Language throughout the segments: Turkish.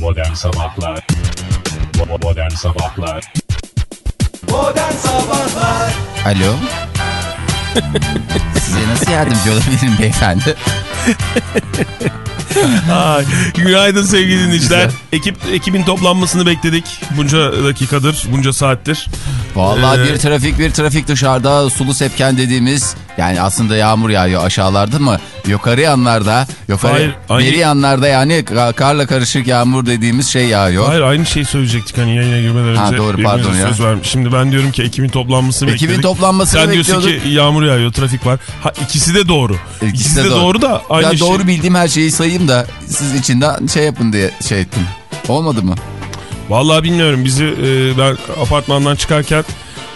Modern Sabahlar Modern Sabahlar Modern Sabahlar Alo. Size nasıl yardımcı olabilirim beyefendi? Ay, günaydın sevgili dinleyiciler. Ekip ekibin toplanmasını bekledik. Bunca dakikadır, bunca saattir. Vallahi Ee, bir trafik bir trafik dışarıda sulu sepken dediğimiz yani aslında yağmur yağıyor aşağılarda mı? Yukarı yanlarda, yukarı Hayır, aynı- beri yanlarda yani ka- karla karışık yağmur dediğimiz şey yağıyor. Hayır aynı şeyi söyleyecektik hani yayına girmeden önce. Ha, doğru, pardon ya. Söz vermiş. Şimdi ben diyorum ki ekibin toplanmasını Ekibin bekledik. toplanmasını Sen diyorsun bekliyorduk. ki yağmur yağıyor, trafik var. Ha ikisi de doğru. İkisi, de, doğru. da aynı ya şey. doğru bildiğim her şeyi sayayım da siz içinden şey yapın diye şey ettim. Olmadı mı? Vallahi bilmiyorum bizi e, ben apartmandan çıkarken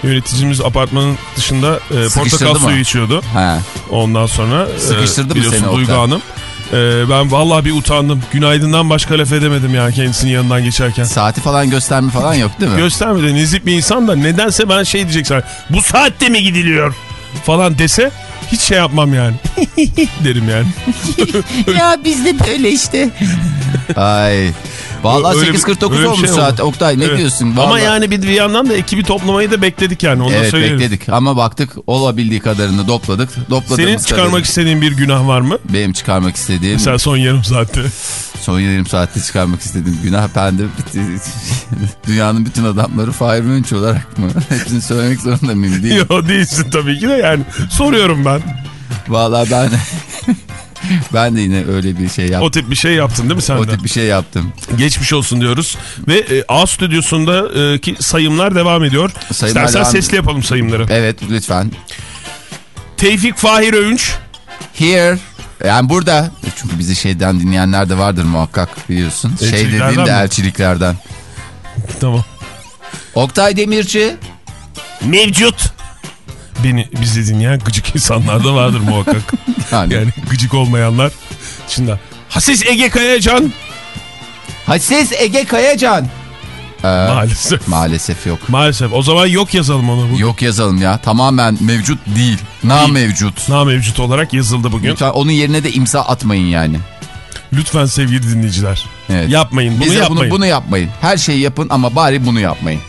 yöneticimiz apartmanın dışında e, portakal mı? suyu içiyordu. He. Ondan sonra e, Sıkıştırdı biliyorsun Duygu Oktay? Hanım. E, ben vallahi bir utandım. Günaydın'dan başka laf edemedim ya kendisinin yanından geçerken. Saati falan gösterme falan yok değil mi? Göstermedi nezih bir insan da nedense ben şey diyeceksin. Bu saatte mi gidiliyor falan dese hiç şey yapmam yani. derim yani. ya bizde böyle işte. Ay. Vallahi Öyle bir- 8.49 öyle bir olmuş şey saat. oldu. Oktay ne Evet. diyorsun? Ama Vallahi- yani bir, bir yandan da ekibi toplamayı da bekledik yani onu Evet söyleyelim. bekledik ama baktık olabildiği kadarını topladık. Senin çıkarmak kadarını- istediğin bir günah var mı? Benim çıkarmak istediğim Mesela son yarım saatte. son yarım saatte çıkarmak istediğim günah ben de dünyanın bütün adamları Fahir Önç olarak mı? Hepsini söylemek zorunda mıyım değil. Yok değilsin tabii ki de yani. Soruyorum ben. Vallahi ben ben de yine öyle bir şey yaptım. O tip bir şey yaptın değil mi sen O de? tip bir şey yaptım. Geçmiş olsun diyoruz. Ve e, A stüdyosundaki sayımlar devam ediyor. Sayımlar İstersen devam- sesli yapalım sayımları. Evet lütfen. Tevfik Fahir Öğünç. Here. Yani burada. Çünkü bizi şeyden dinleyenler de vardır muhakkak biliyorsun. Şey dediğim de mi? elçiliklerden. Tamam. Oktay Demirci. Mevcut. Beni bizi dinleyen gıcık insanlar da vardır muhakkak. Yani, yani gıcık olmayanlar. Şimdi Hasis Ege Kayacan. Hassiz Ege Kayacan. Ee, Maalesef. maalesef yok. Maalesef. O zaman yok yazalım onu. Bu. Yok yazalım ya. Tamamen mevcut değil. Na mevcut. Na mevcut olarak yazıldı bugün. Lütfen onun yerine de imza atmayın yani. Lütfen sevgili dinleyiciler. Evet. Yapmayın. Bunu Bize yapmayın. Bunu, bunu yapmayın. Her şeyi yapın ama bari bunu yapmayın.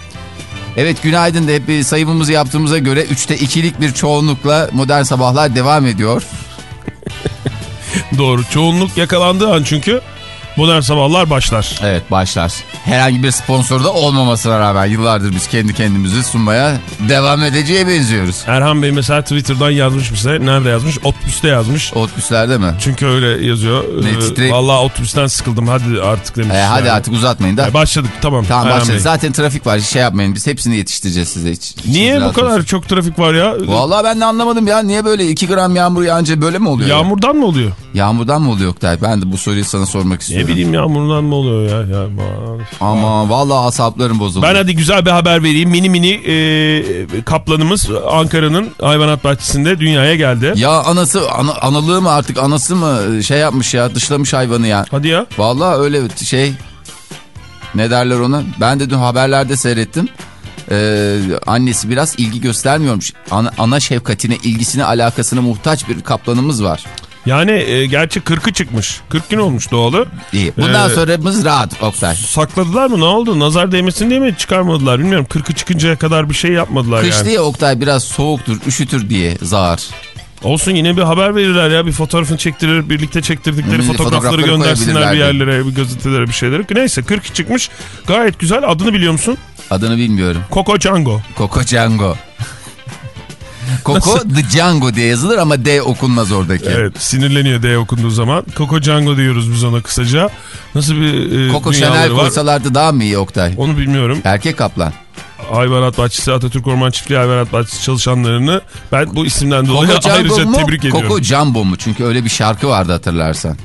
Evet günaydın da hep sayımımızı yaptığımıza göre 3'te 2'lik bir çoğunlukla modern sabahlar devam ediyor. Doğru. Çoğunluk yakalandığı an çünkü modern sabahlar başlar. Evet başlar. Herhangi bir sponsor da olmamasına rağmen yıllardır biz kendi kendimizi sunmaya devam edeceğe benziyoruz. Erhan Bey mesela Twitter'dan yazmış bize. Nerede yazmış? Otobüste yazmış. Otobüslerde mi? Çünkü öyle yazıyor. Ne, Ee, titre- Vallahi otobüsten sıkıldım hadi artık demiş. E, hadi yani. artık uzatmayın da. E, başladık tamam. Tamam Erhan başladı. Bey. Zaten trafik var. Şey yapmayın. Biz hepsini yetiştireceğiz size hiç. Niye bu kadar olsun. çok trafik var ya? Vallahi ben de anlamadım ya. Niye böyle 2 gram yağmur yağınca böyle mi oluyor? ya? Yağmurdan mı oluyor? Yağmurdan mı oluyor Oktay? Ben de bu soruyu sana sormak Ne bileyim yağmurdan mı oluyor ya? ya. Ama vallahi asaplarım bozuldu. Ben hadi güzel bir haber vereyim. Mini mini e, kaplanımız Ankara'nın hayvanat bahçesinde dünyaya geldi. Ya anası ana, analığı mı artık anası mı şey yapmış ya dışlamış hayvanı ya. Hadi ya. Vallahi öyle şey ne derler ona ben de dün haberlerde seyrettim. Ee, annesi biraz ilgi göstermiyormuş. Ana, ana şefkatine, ilgisine, alakasına muhtaç bir kaplanımız var. Yani e, gerçi 40'ı çıkmış. 40 gün olmuş doğalı. İyi. Bundan Ee, sonramız rahat Oktay. Sakladılar mı ne oldu? Nazar değmesin diye mi çıkarmadılar bilmiyorum. 40'ı çıkıncaya kadar bir şey yapmadılar Kış yani. diye Oktay biraz soğuktur, üşütür diye zar. Olsun yine bir haber verirler ya. Bir fotoğrafını çektirir. Birlikte çektirdikleri Hmm, fotoğrafları fotoğrafları göndersinler bir yerlere, bir gazetelere bir şeylere. Neyse 40 çıkmış. Gayet güzel. Adını biliyor musun? Adını bilmiyorum. Coco Django. Coco Django. Coco the Django diye yazılır ama D okunmaz oradaki. Evet sinirleniyor D okunduğu zaman. Coco Django diyoruz biz ona kısaca. Nasıl bir e, Coco Chanel var? koysalardı daha mı iyi Oktay? Onu bilmiyorum. Erkek kaplan. Hayvanat Bahçesi, Atatürk Orman Çiftliği Hayvanat Bahçesi çalışanlarını ben bu isimden dolayı Coco ayrıca mu? tebrik ediyorum. Coco Jumbo mu? Çünkü öyle bir şarkı vardı hatırlarsan.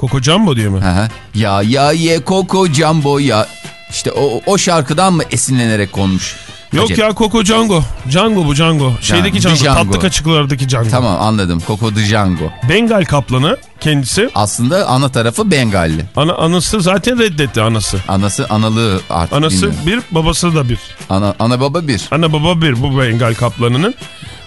Coco Jumbo diye mi? Hı. ya ya ye Coco Jumbo ya. İşte o, o şarkıdan mı esinlenerek konmuş? Yok Acaba? ya Coco Django. Django bu Django. Şeydeki Django. Django. Tatlı kaçıklardaki Django. Tamam anladım. Coco Django. Bengal kaplanı kendisi. Aslında ana tarafı Bengalli. Ana, anası zaten reddetti anası. Anası analığı artık Anası bilmiyorum. bir babası da bir. Ana, ana baba bir. Ana baba bir bu Bengal kaplanının.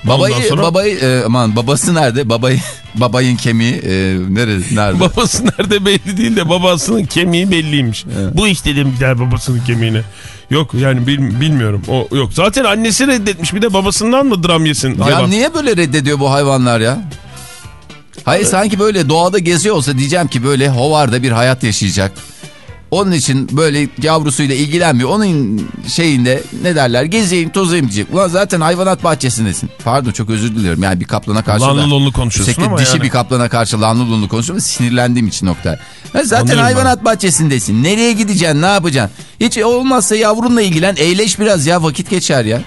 Babayı, Ondan sonra babayı e, aman babası nerede? Babayı, babayın kemiği e, nerede? nerede? babası nerede belli değil de babasının kemiği belliymiş. Bu iş dedim gider babasının kemiğine. Yok yani bil- bilmiyorum. O yok. Zaten annesi reddetmiş. Bir de babasından mı dram yesin ya hayvan? niye böyle reddediyor bu hayvanlar ya? Hayır sanki böyle doğada geziyor olsa diyeceğim ki böyle hovarda bir hayat yaşayacak. Onun için böyle yavrusuyla ilgilenmiyor. Onun şeyinde ne derler gezeyim tozayım diyecek. Ulan zaten hayvanat bahçesindesin. Pardon çok özür diliyorum. Yani bir kaplana karşı da. Lanlı lonlu konuşuyorsun Sürekli ama dişi yani. bir kaplana karşı lanlı lunlu konuşuyorum. Sinirlendiğim için nokta. Ya zaten Anlıyorum hayvanat bahçesindesin. Nereye gideceksin ne yapacaksın? Hiç olmazsa yavrunla ilgilen eğleş biraz ya vakit geçer ya.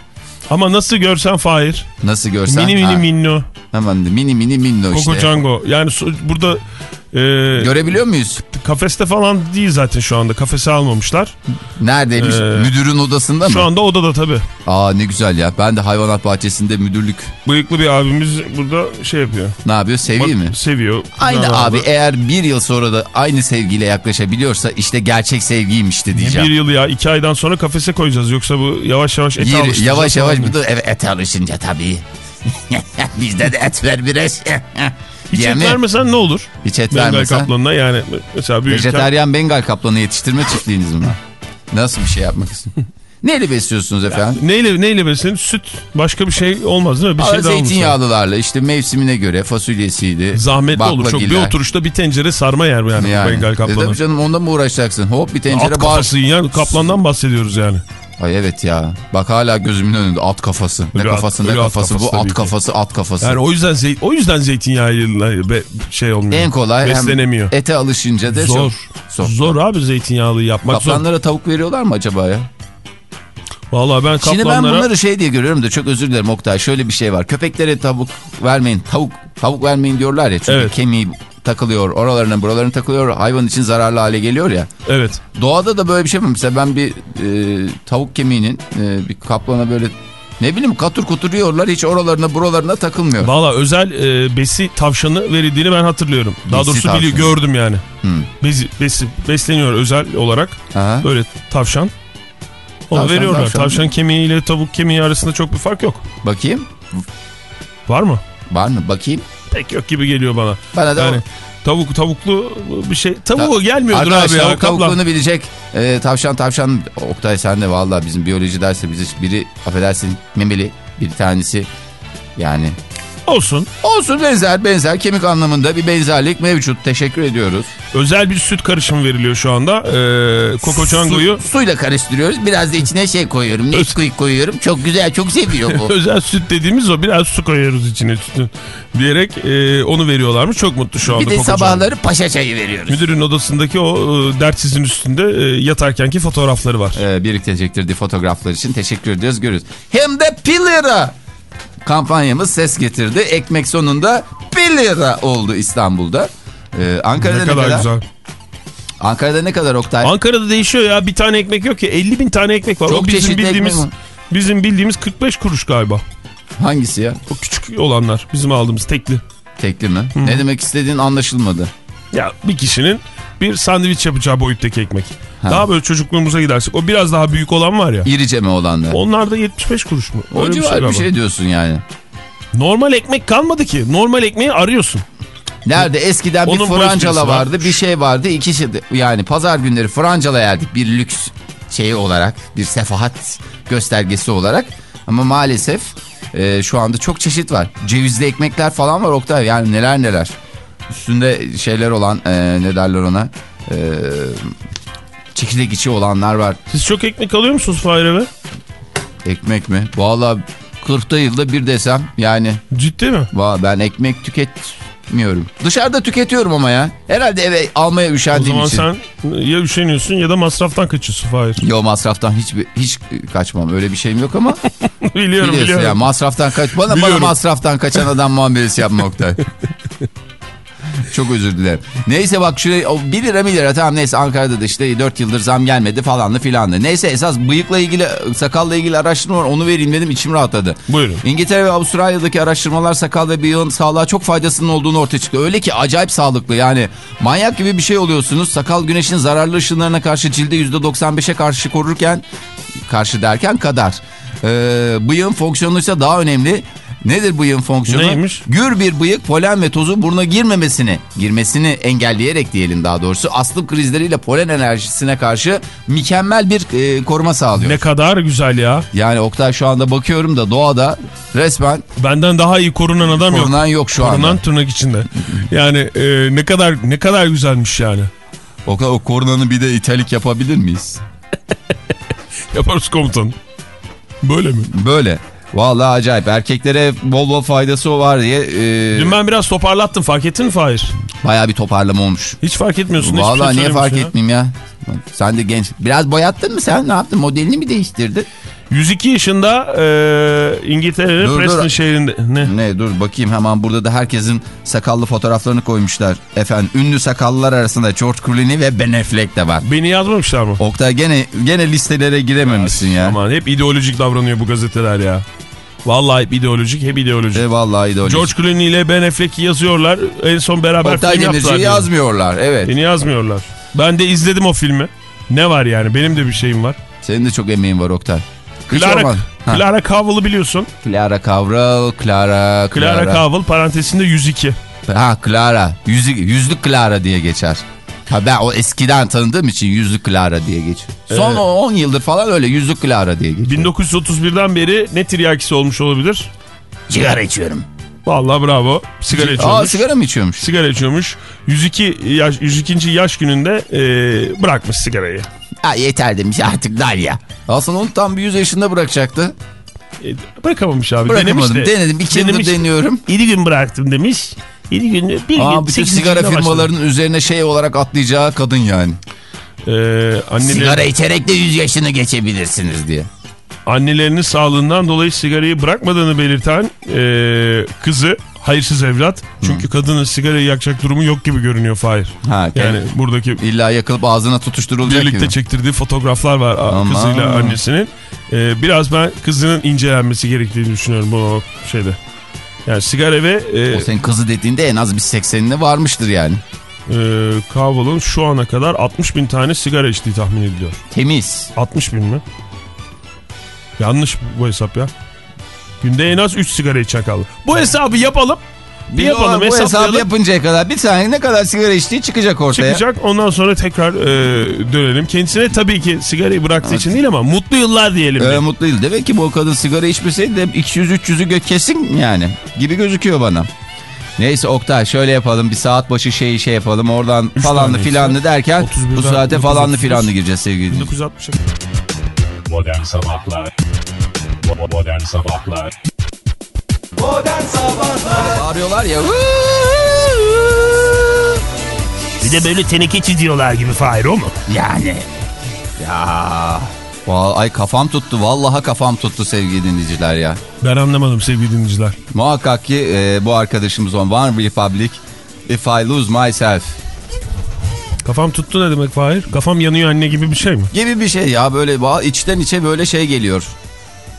Ama nasıl görsen Fahir. Nasıl görsen. Mini mini Ha, minno. Hemen de mini mini minno işte. Coco Django. Yani burada e, Görebiliyor muyuz? kafeste falan değil zaten şu anda. Kafese almamışlar. Neredeymiş? Ee, Müdürün odasında mı? Şu anda odada tabii. Aa ne güzel ya. Ben de hayvanat bahçesinde müdürlük Bıyıklı bir abimiz burada şey yapıyor. ne yapıyor? Seviyor mi? Seviyor. Aynı abi eğer bir yıl sonra da aynı sevgiyle yaklaşabiliyorsa işte gerçek sevgiymişti Bir diyeceğim. yıl ya iki aydan sonra kafese koyacağız. Yoksa bu yavaş yavaş ete Yeri- yavaş yavaş bu da ete alışınca tabii. Bizde de et ver biraz. Hiç Diye et vermesen ne olur? Hiç et Bengal vermesen. kaplanına yani mesela büyürken Vejeteryan Bengal kaplanı yetiştirme çiftliğiniz mi var? Nasıl bir şey yapmak istiyorsunuz? Neyle besliyorsunuz efendim? neyle neyle beslenir? Süt başka bir şey olmaz değil mi? Bir Aa, şey daha zeytinyağlılarla işte mevsimine göre fasulyesiydi. Zahmetli olur çok. Bir oturuşta bir tencere sarma yer yani, Yani. Bengal E kaplanı. tabii canım ondan mı uğraşacaksın? Hop bir tencere At bağır. kafası yiyen kaplandan bahsediyoruz yani. Ay evet ya. Bak hala gözümün önünde at kafası. Ne Ölü at- kafası ne at kafası kafası bu at ki. kafası at kafası. Yani o yüzden zeyt, o yüzden zeytinyağıyla be, şey olmuyor. en kolay hem beslenemiyor. ete alışınca da Zor. çok Zor. abi zeytinyağlı yapmak zor. Kaplanlara tavuk veriyorlar mı acaba ya? Vallahi ben Şimdi ben kaplanlara bunları şey diye görüyorum da çok özür dilerim Oktay. Şöyle bir şey var. Köpeklere tavuk vermeyin. Tavuk tavuk vermeyin diyorlar ya. Çünkü Evet. kemiği takılıyor. Oralarına buralarına takılıyor. Hayvan için zararlı hale geliyor ya. evet. Doğada da böyle bir şey mi? Mesela ben bir e, tavuk kemiğinin e, bir kaplana böyle ne bileyim katur kutur yiyorlar. Hiç oralarına buralarına takılmıyor. Valla özel e, besi tavşanı verildiğini ben hatırlıyorum. Daha Besi doğrusu tavşanı. bili gördüm yani. Hmm. Besi, besi besleniyor özel olarak. Aha. Böyle tavşan. Onu Tavşan, veriyorlar. tavşan. Tavşan. kemiği ile tavuk kemiği arasında çok bir fark yok. Bakayım. Var mı? Var mı? Bakayım. Pek yok gibi geliyor bana. Bana da Yani tavuk tavuklu bir şey. Tavuğu gelmiyordur abi ya. tavukluğunu bilecek. Ee, tavşan tavşan. Oktay sen de valla bizim biyoloji dersi bizi biri affedersin memeli bir tanesi. Yani Olsun. olsun benzer benzer kemik anlamında bir benzerlik mevcut. Teşekkür ediyoruz. Özel bir süt karışımı veriliyor şu anda. Ee, Coco Chango'yu Su- suyla karıştırıyoruz. Biraz da içine şey koyuyorum. Nesquik koyuyorum. Çok güzel çok seviyor bu. özel süt dediğimiz o. Biraz su koyuyoruz içine sütün diyerek e, onu veriyorlarmış. Çok mutlu şu anda bir de Coco Chango. sabahları paşa çayı veriyoruz. Müdürün odasındaki o e, dertsizin üstünde e, yatarkenki fotoğrafları var. Ee, birlikte çektirdiği fotoğraflar için teşekkür ediyoruz. Görüyoruz. Hem de 1 lira. Kampanyamız ses getirdi. Ekmek sonunda 1 lira oldu İstanbul'da. Ee, Ankara'da ne ne, kadar kadar? güzel. Ankara'da ne kadar Oktay? Ankara'da değişiyor ya. Bir tane ekmek yok ki. 50 bin tane ekmek var. Çok o bizim çeşitli bildiğimiz ekmek var. bizim bildiğimiz 45 kuruş galiba. Hangisi ya? O küçük olanlar. Bizim aldığımız tekli. Tekli mi? Ne demek istediğin anlaşılmadı. Ya bir kişinin bir sandviç yapacağı boyuttaki ekmek. Ha. Daha böyle çocukluğumuza gidersek. O biraz daha büyük olan var ya. İrice mi olanlar? Onlar da 75 kuruş mu? O Öyle civar bir galiba. şey diyorsun yani. Normal ekmek kalmadı ki. Normal ekmeği arıyorsun. Nerede eskiden bir Onun bu francala esprisi var. vardı bir şey vardı iki şey yani pazar günleri francala yerdik bir lüks şeyi olarak bir sefahat göstergesi olarak ama maalesef e, şu anda çok çeşit var cevizli ekmekler falan var Oktay yani neler neler üstünde şeyler olan e, ne derler ona e, çekirdek içi olanlar var Siz çok ekmek alıyor musunuz Fahir eve? ekmek mi valla 40'ta yılda bir desem yani Ciddi mi? valla ben ekmek tüketmiyorum dışarıda tüketiyorum ama ya herhalde eve almaya O üşendiğim zaman için. sen ya üşeniyorsun ya da masraftan kaçıyorsun Fahir. Yo masraftan hiç hiç kaçmam. Öyle bir şeyim yok ama biliyorum biliyorsun biliyorum. ya masraftan kaç. Bana bana Biliyorum. masraftan kaçan adam muamelesi yapma Oktay. Çok özür dilerim. Neyse bak şuraya o 1 lira 1 lira tamam neyse Ankara'da da işte 4 yıldır zam gelmedi falanlı filanlı. Neyse esas bıyıkla ilgili sakalla ilgili araştırma var onu vereyim dedim içim rahatladı. Buyurun. İngiltere ve Avustralya'daki araştırmalar sakal ve bıyığın sağlığa çok faydasının olduğunu ortaya çıktı. Öyle ki acayip sağlıklı yani manyak gibi bir şey oluyorsunuz. Sakal güneşin zararlı ışınlarına karşı cilde %95'e karşı korurken karşı derken kadar. Ee, bıyığın fonksiyonu ise daha önemli. Nedir bıyığın fonksiyonu? Neymiş? Gür bir bıyık polen ve tozu buruna girmemesini, girmesini engelleyerek diyelim daha doğrusu astım krizleriyle polen enerjisine karşı mükemmel bir e, koruma sağlıyor. Ne kadar güzel ya. Yani Oktay şu anda bakıyorum da doğada resmen Benden daha iyi korunan adam yok. korunan yok şu Korunan anda. tırnak içinde. Yani e, ne kadar ne kadar güzelmiş yani. Oktay o korunanı bir de italik yapabilir miyiz? Yaparız komutan. Böyle mi? Böyle. Vallahi acayip. Erkeklere bol bol faydası var diye e, Dün ben biraz toparlattım fark ettin mi Fahir? bayağı bir toparlama olmuş. Hiç fark etmiyorsun. Vallahi niye fark ya. etmeyeyim ya? Sen de genç. Biraz boyattın mı sen? Ne yaptın? Modelini mi değiştirdin? 102 yaşında e, İngiltere'nin Preston dur. şehrinde. Ne? Ne dur bakayım hemen burada da herkesin sakallı fotoğraflarını koymuşlar. Efendim ünlü sakallılar arasında George Clooney ve Ben Affleck de var. Beni yazmamışlar mı? Oktay gene gene listelere girememişsin ya. Aman hep ideolojik davranıyor bu gazeteler ya. Vallahi hep ideolojik, hep ideolojik. E vallahi de öyle. George Clooney ile Ben Affleck'i yazıyorlar. En son beraber Oktay film yaptılar. Diyor. yazmıyorlar. Evet. Beni yazmıyorlar. Ben de izledim o filmi. Ne var yani? Benim de bir şeyim var. Senin de çok emeğin var Oktay. Hiç Clara, olmaz. Ha. Clara Cowell'ı biliyorsun. Clara Kavral, Clara, Clara, Clara. Cowell parantezinde 102. Ha Clara. Yüzlük, yüzlük Clara diye geçer. Ha ben o eskiden tanıdığım için yüzlük Clara diye geçiyor. Son Evet. 10 yıldır falan öyle yüzlük Clara diye geçiyor. 1931'den beri ne tiryakisi olmuş olabilir? Sigara içiyorum. Vallahi bravo. Sigara Aa içiyormuş. sigara mı içiyormuş? Sigara içiyormuş. 102 yaş, 102. yaş gününde e, bırakmış sigarayı. Ha yeter demiş artık Dalya. Aslında onu tam bir 100 yaşında bırakacaktı. E, bırakamamış abi. Bırakamadım. Denemiş de. Denedim. iki yıldır Denemiş. deniyorum. 7 gün bıraktım demiş. 7 gün, bir Aa, gün, bütün sigara firmalarının üzerine şey olarak atlayacağı kadın yani. başladı. E, anneler, Sigara içerek de 100 yaşını geçebilirsiniz diye. annelerinin sağlığından dolayı sigarayı bırakmadığını belirten e, kızı hayırsız evlat. Çünkü kadının sigarayı yakacak durumu yok gibi görünüyor Fahir. Ha, Yani buradaki İlla yakılıp ağzına tutuşturulacak birlikte gibi. çektirdiği fotoğraflar var Aman. kızıyla annesinin. Ee, biraz ben kızının incelenmesi gerektiğini düşünüyorum bu şeyde. Yani sigara ve e, O senin kızı dediğinde en az bir 80'ine varmıştır yani. e, Kavval'ın şu ana kadar 60 bin tane sigara içtiği tahmin ediliyor. Temiz. 60 bin mi? Yanlış bu hesap ya. Günde en az 3 sigara içen kaldı. Bu hesabı yapalım. Bir yapalım bu hesabı yapıncaya kadar bir tane ne kadar sigara içtiği çıkacak ortaya. Çıkacak ondan sonra tekrar e, dönelim. Kendisine tabii ki sigarayı bıraktığı için değil ama mutlu yıllar diyelim. Öyle mutlu değil. Demek ki bu kadın sigara içmeseydi de 200-300'ü gö- kesin yani. Gibi gözüküyor bana. Neyse Oktay şöyle yapalım bir saat başı şeyi şey yapalım oradan Üç falanlı filanlı derken 31'den bu saate falanlı 1930. filanlı gireceğiz sevgili dinleyiciler. 1960. Modern Sabahlar Modern Sabahlar Modern Sabahlar Bağırıyorlar ya. Bir de böyle teneke çiziyorlar gibi Fahir o mu? Yani. Ya. Vallahi, ay kafam tuttu. Vallahi kafam tuttu sevgili dinleyiciler ya. Ben anlamadım sevgili dinleyiciler. Muhakkak ki e, bu arkadaşımız on One Republic If I Lose Myself Kafam tuttu ne demek Fahir? Kafam yanıyor anne gibi bir şey mi? gibi bir şey ya böyle içten içe böyle şey geliyor.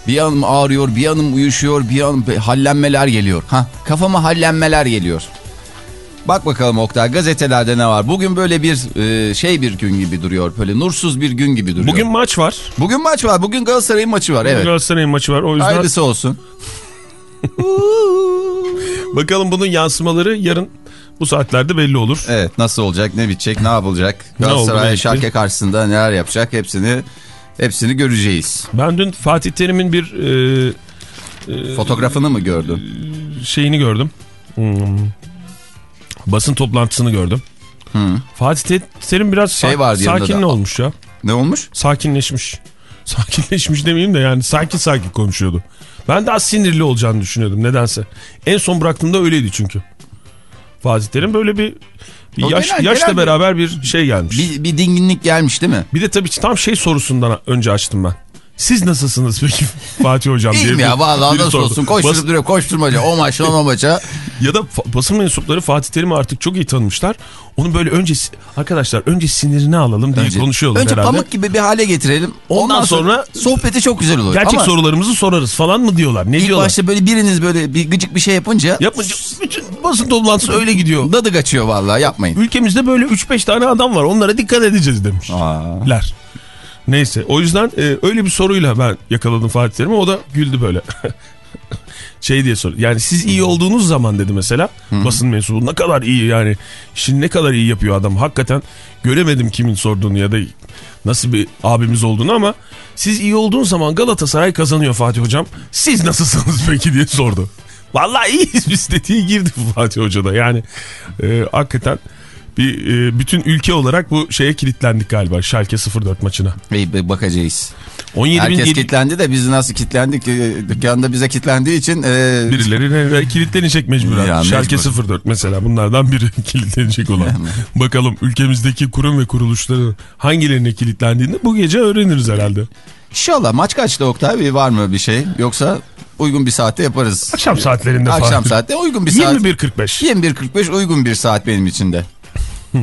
Bir yanım ağrıyor, bir yanım uyuşuyor, bir yanım hallenmeler geliyor. Ha, kafama hallenmeler geliyor. Bak bakalım Oktay gazetelerde ne var? Bugün böyle bir e, şey bir gün gibi duruyor. Böyle nursuz bir gün gibi duruyor. Bugün maç var. Bugün maç var. Bugün Galatasaray'ın maçı var. Evet. Galatasaray'ın maçı var. O yüzden Hayırlısı olsun. bakalım bunun yansımaları yarın bu saatlerde belli olur. Evet nasıl olacak, ne bitecek, ne yapılacak? Galatasaray? Şalke karşısında neler yapacak hepsini hepsini göreceğiz. Ben dün Fatih Terim'in bir e, Fotoğrafını mı gördün? şeyini gördüm. Hmm. Basın toplantısını gördüm. Hı. Fatih Te- Terim biraz Şey sa- sakin olmuş ya. Ne olmuş? Sakinleşmiş. Sakinleşmiş demeyeyim de yani sakin sakin konuşuyordu. Ben daha sinirli olacağını düşünüyordum nedense. En son bıraktığımda öyleydi çünkü. Fatih Terim böyle bir O yaş, genel- yaşla genel bir- beraber bir şey gelmiş. Bir, Bir, bir dinginlik gelmiş değil mi? de tabii tam şey sorusundan önce açtım ben. Siz nasılsınız peki Fatih Hocam diye. İyiyim bir- ya vallahi nasıl sordu. olsun koşturup Bas- duruyor koşturmaca o maçtan o maça. ya da basın mensupları Fatih Terim'i artık çok iyi tanımışlar. Onu böyle önce arkadaşlar önce sinirini alalım diye Önce, konuşuyorlar önce herhalde. pamuk gibi bir hale getirelim. Ondan sonra- sohbeti çok güzel olur. Gerçek Ama sorularımızı sorarız falan mı diyorlar? Ne ilk diyorlar? başta böyle biriniz böyle bir gıcık bir şey yapınca Yapınca bütün basın toplantısı öyle gidiyor. dadı kaçıyor vallahi yapmayın. Ülkemizde böyle 3-5 tane adam var. Onlara dikkat edeceğiz demiş. Neyse o yüzden e, öyle bir soruyla ben yakaladım Fatih Terim'i. O da güldü böyle. şey diye sor. Yani siz iyi olduğunuz zaman dedi mesela basın mensubu ne kadar iyi yani işini ne kadar iyi yapıyor adam. Hakikaten göremedim kimin sorduğunu ya da nasıl bir abimiz olduğunu ama siz iyi olduğun zaman Galatasaray kazanıyor Fatih Hocam. Siz nasılsınız peki diye sordu. Vallahi iyiyiz biz dediği girdi Fatih Hoca da. Yani e, hakikaten bir e, bütün ülke olarak bu şeye kilitlendik galiba Schalke 04 maçına. Bey, bakacağız. 17 Herkes bin yedi- kilitlendi de biz nasıl kilitlendik? Ee, Dükkanda bize kilitlendiği için e, Birileri kilitlenecek mecburen. Ya, Schalke mecbur. 04 mesela bunlardan biri kilitlenecek olan. Bakalım ülkemizdeki kurum ve kuruluşların hangilerine kilitlendiğini bu gece öğreniriz herhalde. İnşallah maç kaçta Oktay? Var mı bir şey? Yoksa uygun bir saatte yaparız. Akşam saatlerinde Akşam falan. saatte uygun bir saat. 21.45. 21.45 uygun bir saat benim için de.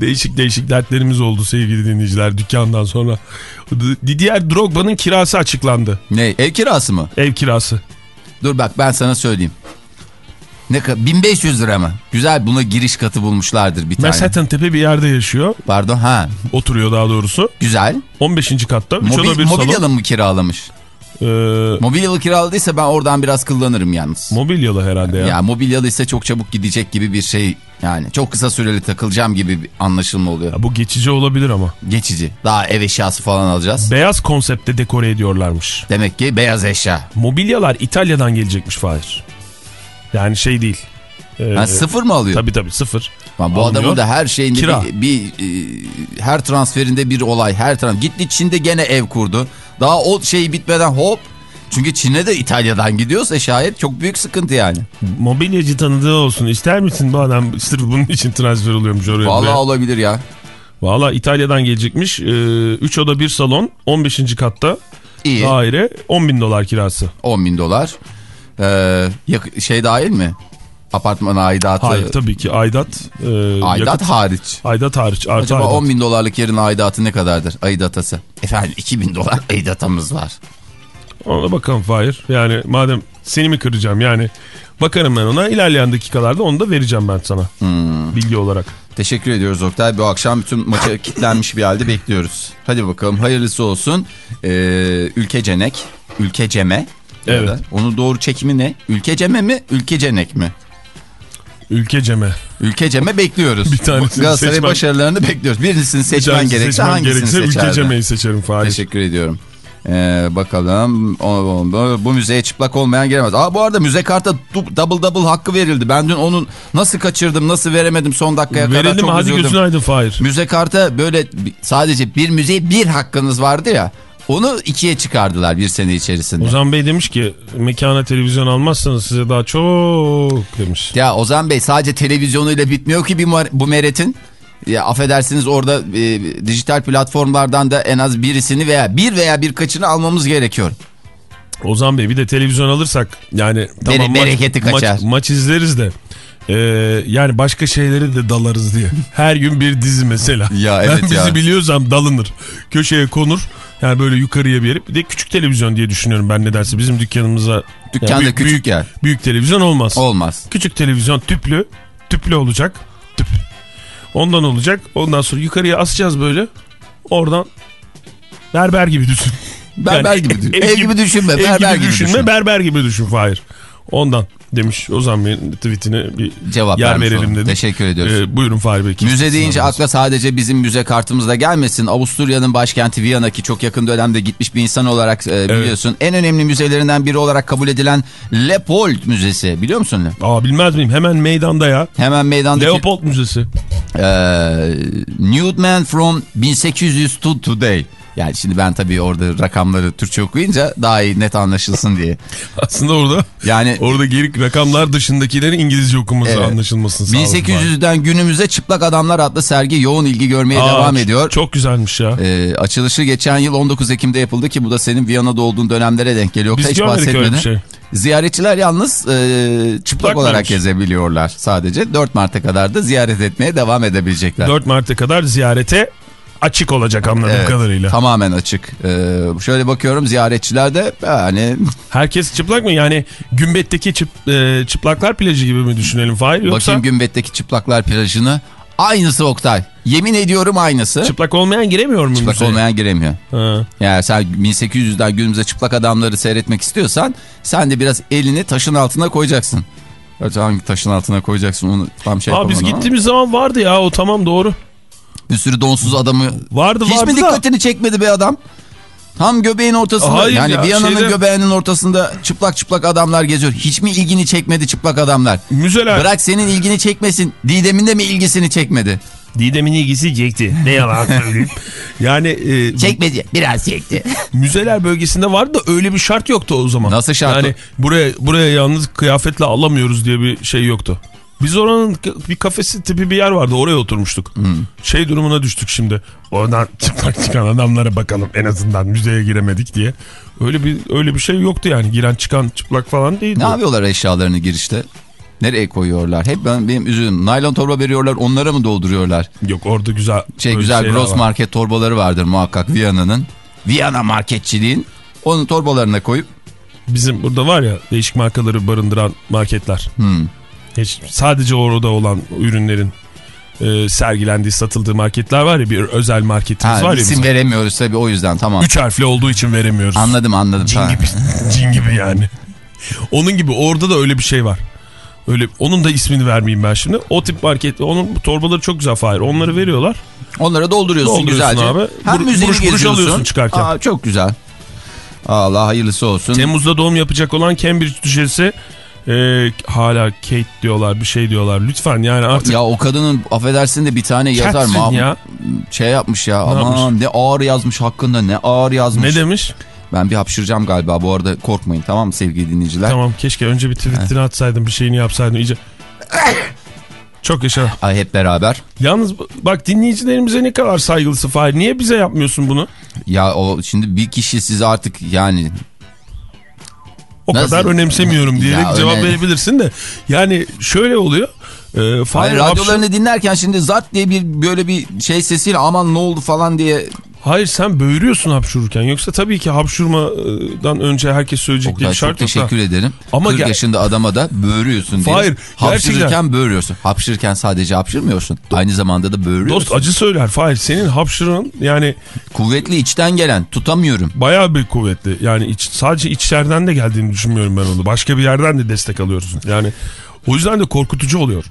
Değişik değişik dertlerimiz oldu sevgili dinleyiciler dükkandan sonra. Didier Drogba'nın kirası açıklandı. Ne? Ev kirası mı? Ev kirası. Dur bak ben sana söyleyeyim. Ne ka- 1500 lira mı? Güzel buna giriş katı bulmuşlardır bir tane. Manhattan Tepe bir yerde yaşıyor. Pardon ha Oturuyor daha doğrusu. güzel. 15. katta. 3 Mobil, mobilyalı mı kiralamış? Ee, Mobilyalı kiraladıysa ben oradan biraz kullanırım yalnız. mobilyalı herhalde ya. Ya mobilyalı ise çok çabuk gidecek gibi bir şey. Yani çok kısa süreli takılacağım gibi bir anlaşılma oluyor. Ya bu geçici olabilir ama. Geçici. Daha ev eşyası falan alacağız. Beyaz konsepte dekore ediyorlarmış. Demek ki beyaz eşya. Mobilyalar İtalya'dan gelecekmiş Fahir. Yani şey değil. Ee, Ha, sıfır mı alıyor? Tabii tabii sıfır. Bu Alınıyor. adamın da her şeyinde Kira. bir, bir, e, her transferinde bir olay. Her trans gitti Çin'de gene ev kurdu. Daha o şey bitmeden hop. Çünkü Çin'e de İtalya'dan gidiyorsa şayet çok büyük sıkıntı yani. Mobilyacı tanıdığı olsun. İster misin bu adam sırf bunun için transfer oluyormuş oraya. Vallahi buraya. olabilir ya. Vallahi İtalya'dan gelecekmiş. 3 oda bir salon 15. katta İyi. daire 10 bin dolar kirası. 10 bin dolar. Ee, şey dahil mi? Apartman aidatı. Hayır tabii ki aidat. e, Aidat yakıt- hariç. Aidat hariç. Artı Acaba aidat. 10 bin dolarlık yerin aidatı ne kadardır? Aidatası. Efendim 2 bin dolar aidatamız var. Ona bakalım Fahir. Yani madem seni mi kıracağım yani bakarım ben ona. İlerleyen dakikalarda onu da vereceğim ben sana. Hmm. Bilgi olarak. Teşekkür ediyoruz Oktay. Bu akşam bütün maça kilitlenmiş bir halde bekliyoruz. Hadi bakalım hayırlısı olsun. Ee, ülkecenek, ülkeceme. ya Evet. da Onun doğru çekimi ne? Ülkeceme mi, ülkecenek mi? Ülkeceme. Ülkeceme bekliyoruz. Bir tanesini Galatasaray seçmen- başarılarını bekliyoruz. Birisini seçmen Bir gerekse seçmem hangisini gerekse seçerdin? ülkecemeyi seçerim Fahir. Teşekkür ediyorum. Ee, bakalım bu müzeye çıplak olmayan giremez. Aa, bu arada müze karta double double hakkı verildi. Ben dün onun nasıl kaçırdım nasıl veremedim son dakikaya kadar Verelim çok hadi üzüldüm. gözün aydın Fahir. Müze karta böyle sadece bir müzeye bir hakkınız vardı ya. Onu ikiye çıkardılar bir sene içerisinde. Ozan Bey demiş ki mekana televizyon almazsanız size daha çok demiş. Ya Ozan Bey sadece televizyonuyla bitmiyor ki bu meretin. Ya affedersiniz orada e, dijital platformlardan da en az birisini veya bir veya birkaçını almamız gerekiyor. Ozan Bey bir de televizyon alırsak yani tamam maç- bereketi kaçar. Maç, maç izleriz de e, yani başka şeyleri de dalarız diye. Her gün bir dizi mesela. Ya evet ben bizi ya. biliyorsam dalınır. Köşeye konur. Yani böyle yukarıya bir yere. Bir de küçük televizyon diye düşünüyorum ben nedense. Bizim dükkanımıza Dükkan yani büyük, küçük büyük, ya. büyük televizyon olmaz. Olmaz. Küçük televizyon tüplü. Tüplü olacak. Tüp. Ondan olacak. Ondan sonra yukarıya asacağız böyle. Oradan berber gibi düşün. Berber Yani gibi düşün. Ev, gibi düşünme. Ev berber gibi, gibi düşünme, düşün. berber gibi düşün Fahir. Ondan demiş Ozan Bey'in tweetine bir Cevap yer verelim dedim. Teşekkür ediyoruz. Ee, buyurun Fahir Bey. Müze deyince olun. akla sadece bizim müze kartımızda gelmesin. Avusturya'nın başkenti Viyana ki çok yakın dönemde gitmiş bir insan olarak e, biliyorsun. En önemli müzelerinden biri olarak kabul edilen Leopold Müzesi. Biliyor musun? Aa bilmez miyim? Hemen meydanda ya. Hemen meydandaki Leopold Müzesi. e, Nude Man from 1800 to Today. Yani şimdi ben tabii orada rakamları Türkçe okuyunca daha iyi net anlaşılsın diye. Aslında orada Yani orada geri rakamlar dışındakilerin İngilizce okuması Evet. anlaşılmasını sağladı. 1800'den günümüze Çıplak Adamlar adlı sergi yoğun ilgi görmeye Aa, devam ediyor. Çok güzelmiş ya. Ee, açılışı geçen yıl 19 Ekim'de yapıldı ki bu da senin Viyana'da olduğun dönemlere denk geliyor. Biz Hiç görmedik öyle bahsetmedin. bir şey. Ziyaretçiler yalnız e, çıplak Çıplak olarak mıymış? gezebiliyorlar sadece. 4 Mart'a kadar da ziyaret etmeye devam edebilecekler. 4 Mart'a kadar ziyarete açık olacak anladığım Evet, kadarıyla. Tamamen açık. Ee, şöyle bakıyorum ziyaretçiler de yani Herkes çıplak mı? Yani Gümbet'teki çıp, e, çıplaklar plajı gibi mi düşünelim Fahir? Yoksa bakayım Gümbet'teki çıplaklar plajını. Aynısı Oktay. Yemin ediyorum aynısı. Çıplak olmayan giremiyor mu Çıplak müzeye? olmayan giremiyor. Ha. Yani sen 1800'den günümüze çıplak adamları seyretmek istiyorsan sen de biraz elini taşın altına koyacaksın. Hangi taşın altına koyacaksın onu tam şey Aa, biz yapamadım ama. gittiğimiz zaman vardı ya o tamam doğru. Bir sürü donsuz adamı Vardı hiç vardı mi da. dikkatini çekmedi be adam? Tam göbeğin ortasında Hayır yani ya, Viyana'nın şeyde- göbeğinin ortasında çıplak çıplak adamlar geziyor. Hiç mi ilgini çekmedi çıplak adamlar? Müzeler. Bırak senin ilgini çekmesin. Didem'in de mi ilgisini çekmedi? Didem'in ilgisi çekti. Ne yalan söyleyeyim. yani e, Çekmedi. Biraz çekti. müzeler bölgesinde vardı da öyle bir şart yoktu o zaman. Nasıl şart Yani buraya buraya yalnız kıyafetle alamıyoruz diye bir şey yoktu. Biz oranın bir kafesi tipi bir yer vardı oraya oturmuştuk. Şey durumuna düştük şimdi. Oradan çıplak çıkan adamlara bakalım en azından müzeye giremedik diye. Öyle bir öyle bir şey yoktu yani giren çıkan çıplak falan değildi. Ne yapıyorlar eşyalarını girişte? Nereye koyuyorlar? Hep ben, benim üzüldüm. Naylon torba veriyorlar onlara mı dolduruyorlar? Yok orada güzel. Şey güzel gross var. market torbaları vardır muhakkak Viyana'nın. Viyana marketçiliğin. Onun torbalarına koyup Bizim burada var ya değişik markaları barındıran marketler. hmm, Hiç, sadece orada olan ürünlerin e, sergilendiği satıldığı marketler var ya bir özel marketimiz ha, var ya isim bizim. veremiyoruz tabii o yüzden tamam. Üç harfli olduğu için veremiyoruz. Anladım anladım. Cin tamam. gibi. Cin gibi yani. Onun gibi orada da öyle bir şey var. Öyle onun da ismini vermeyeyim ben şimdi. O tip market onun torbaları çok güzel Fahir. Onları veriyorlar. Onlara dolduruyorsun, Dolduruyorsun güzelce. abi. Hem Bur- müziğini buruş buruş alıyorsun çıkarken. Aa, çok güzel. Allah hayırlısı olsun. Temmuz'da doğum yapacak olan Cambridge Düşesi e, hala Kate diyorlar bir şey diyorlar. Lütfen yani artık Ya o kadının affedersin de bir tane yazar mı? ya. Şey yapmış ya Ne aman yapmış? ne ağır yazmış hakkında ne ağır yazmış. ne demiş? Ben bir hapşıracağım galiba bu arada korkmayın tamam mı sevgili dinleyiciler? Tamam keşke önce bir tweetini atsaydın bir şeyini yapsaydın iyice. Çok yaşa. Ay hep beraber. Yalnız bak dinleyicilerimize ne kadar saygılısı Fahir. Niye bize yapmıyorsun bunu? Ya o şimdi bir kişi size artık yani O Nasıl? kadar önemsemiyorum diyerek Ya cevap önemli. verebilirsin de. Yani şöyle oluyor. E, Hayır, radyolarını dinlerken şimdi zart diye bir böyle bir şey sesiyle aman ne oldu falan diye Hayır sen böğürüyorsun hapşururken. Yoksa tabii ki hapşurmadan önce herkes söyleyecek diye bir çok şart yok. teşekkür ederim. Ama 40 gel- yaşında adama da böğürüyorsun diye. Hayır, Hapşırırken gerçekten. böğürüyorsun. Hapşırırken sadece hapşırmıyorsun. Aynı zamanda da böğürüyorsun. Dost acı söyler Fahir. Senin hapşırın yani Kuvvetli içten gelen tutamıyorum. bayağı bir kuvvetli. Yani iç, sadece içeriden de geldiğini düşünmüyorum ben onu. Başka bir yerden de destek alıyorsun. Yani o yüzden de korkutucu oluyor.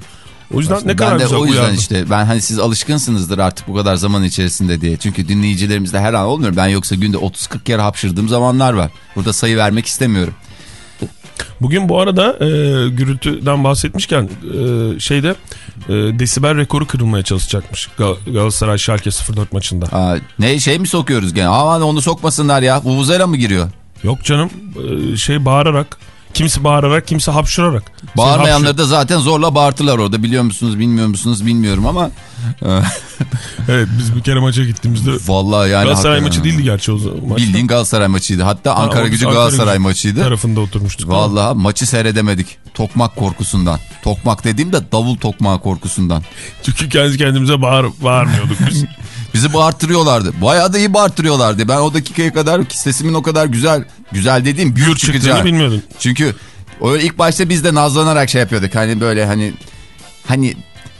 O yüzden ne kadar ben de güzel o yüzden uyardın. işte ben hani siz alışkınsınızdır artık bu kadar zaman içerisinde diye. Çünkü dinleyicilerimizde her an olmuyor. Ben yoksa günde 30-40 kere hapşırdığım zamanlar var. Burada sayı vermek istemiyorum. Bugün bu arada e, gürültüden bahsetmişken e, şeyde e, desibel rekoru kırılmaya çalışacakmış Gal- Galatasaray Şalke 04 maçında. Aa, ne şey mi sokuyoruz gene? Aman onu sokmasınlar ya. Vuvuzela mı giriyor? Yok canım e, şey bağırarak kimisi bağırarak kimisi hapşırarak. Sen Bağırmayanları da zaten zorla bağırtılar orada. Biliyor musunuz bilmiyor musunuz bilmiyorum ama. Evet biz bir kere maça gittiğimizde Vallahi yani. Galatasaray hakikaten- maçı değildi gerçi o zaman. maçta. Bildiğin Galatasaray maçıydı. Hatta Ha, Ankara gücü Ankara Galatasaray gücü maçıydı. tarafında oturmuştuk. Vallahi maçı seyredemedik. Tokmak korkusundan. Tokmak dediğim de davul tokmağı korkusundan. Çünkü kendi kendimize bağır, bağırmıyorduk biz. Bizi bağırttırıyorlardı. Bayağı da iyi bağırttırıyorlardı. Ben o dakikaya kadar sesimin o kadar güzel, güzel dediğim büyük çıkacağı. bilmiyordun. Çünkü o ilk başta biz de nazlanarak şey yapıyorduk. Hani böyle hani hani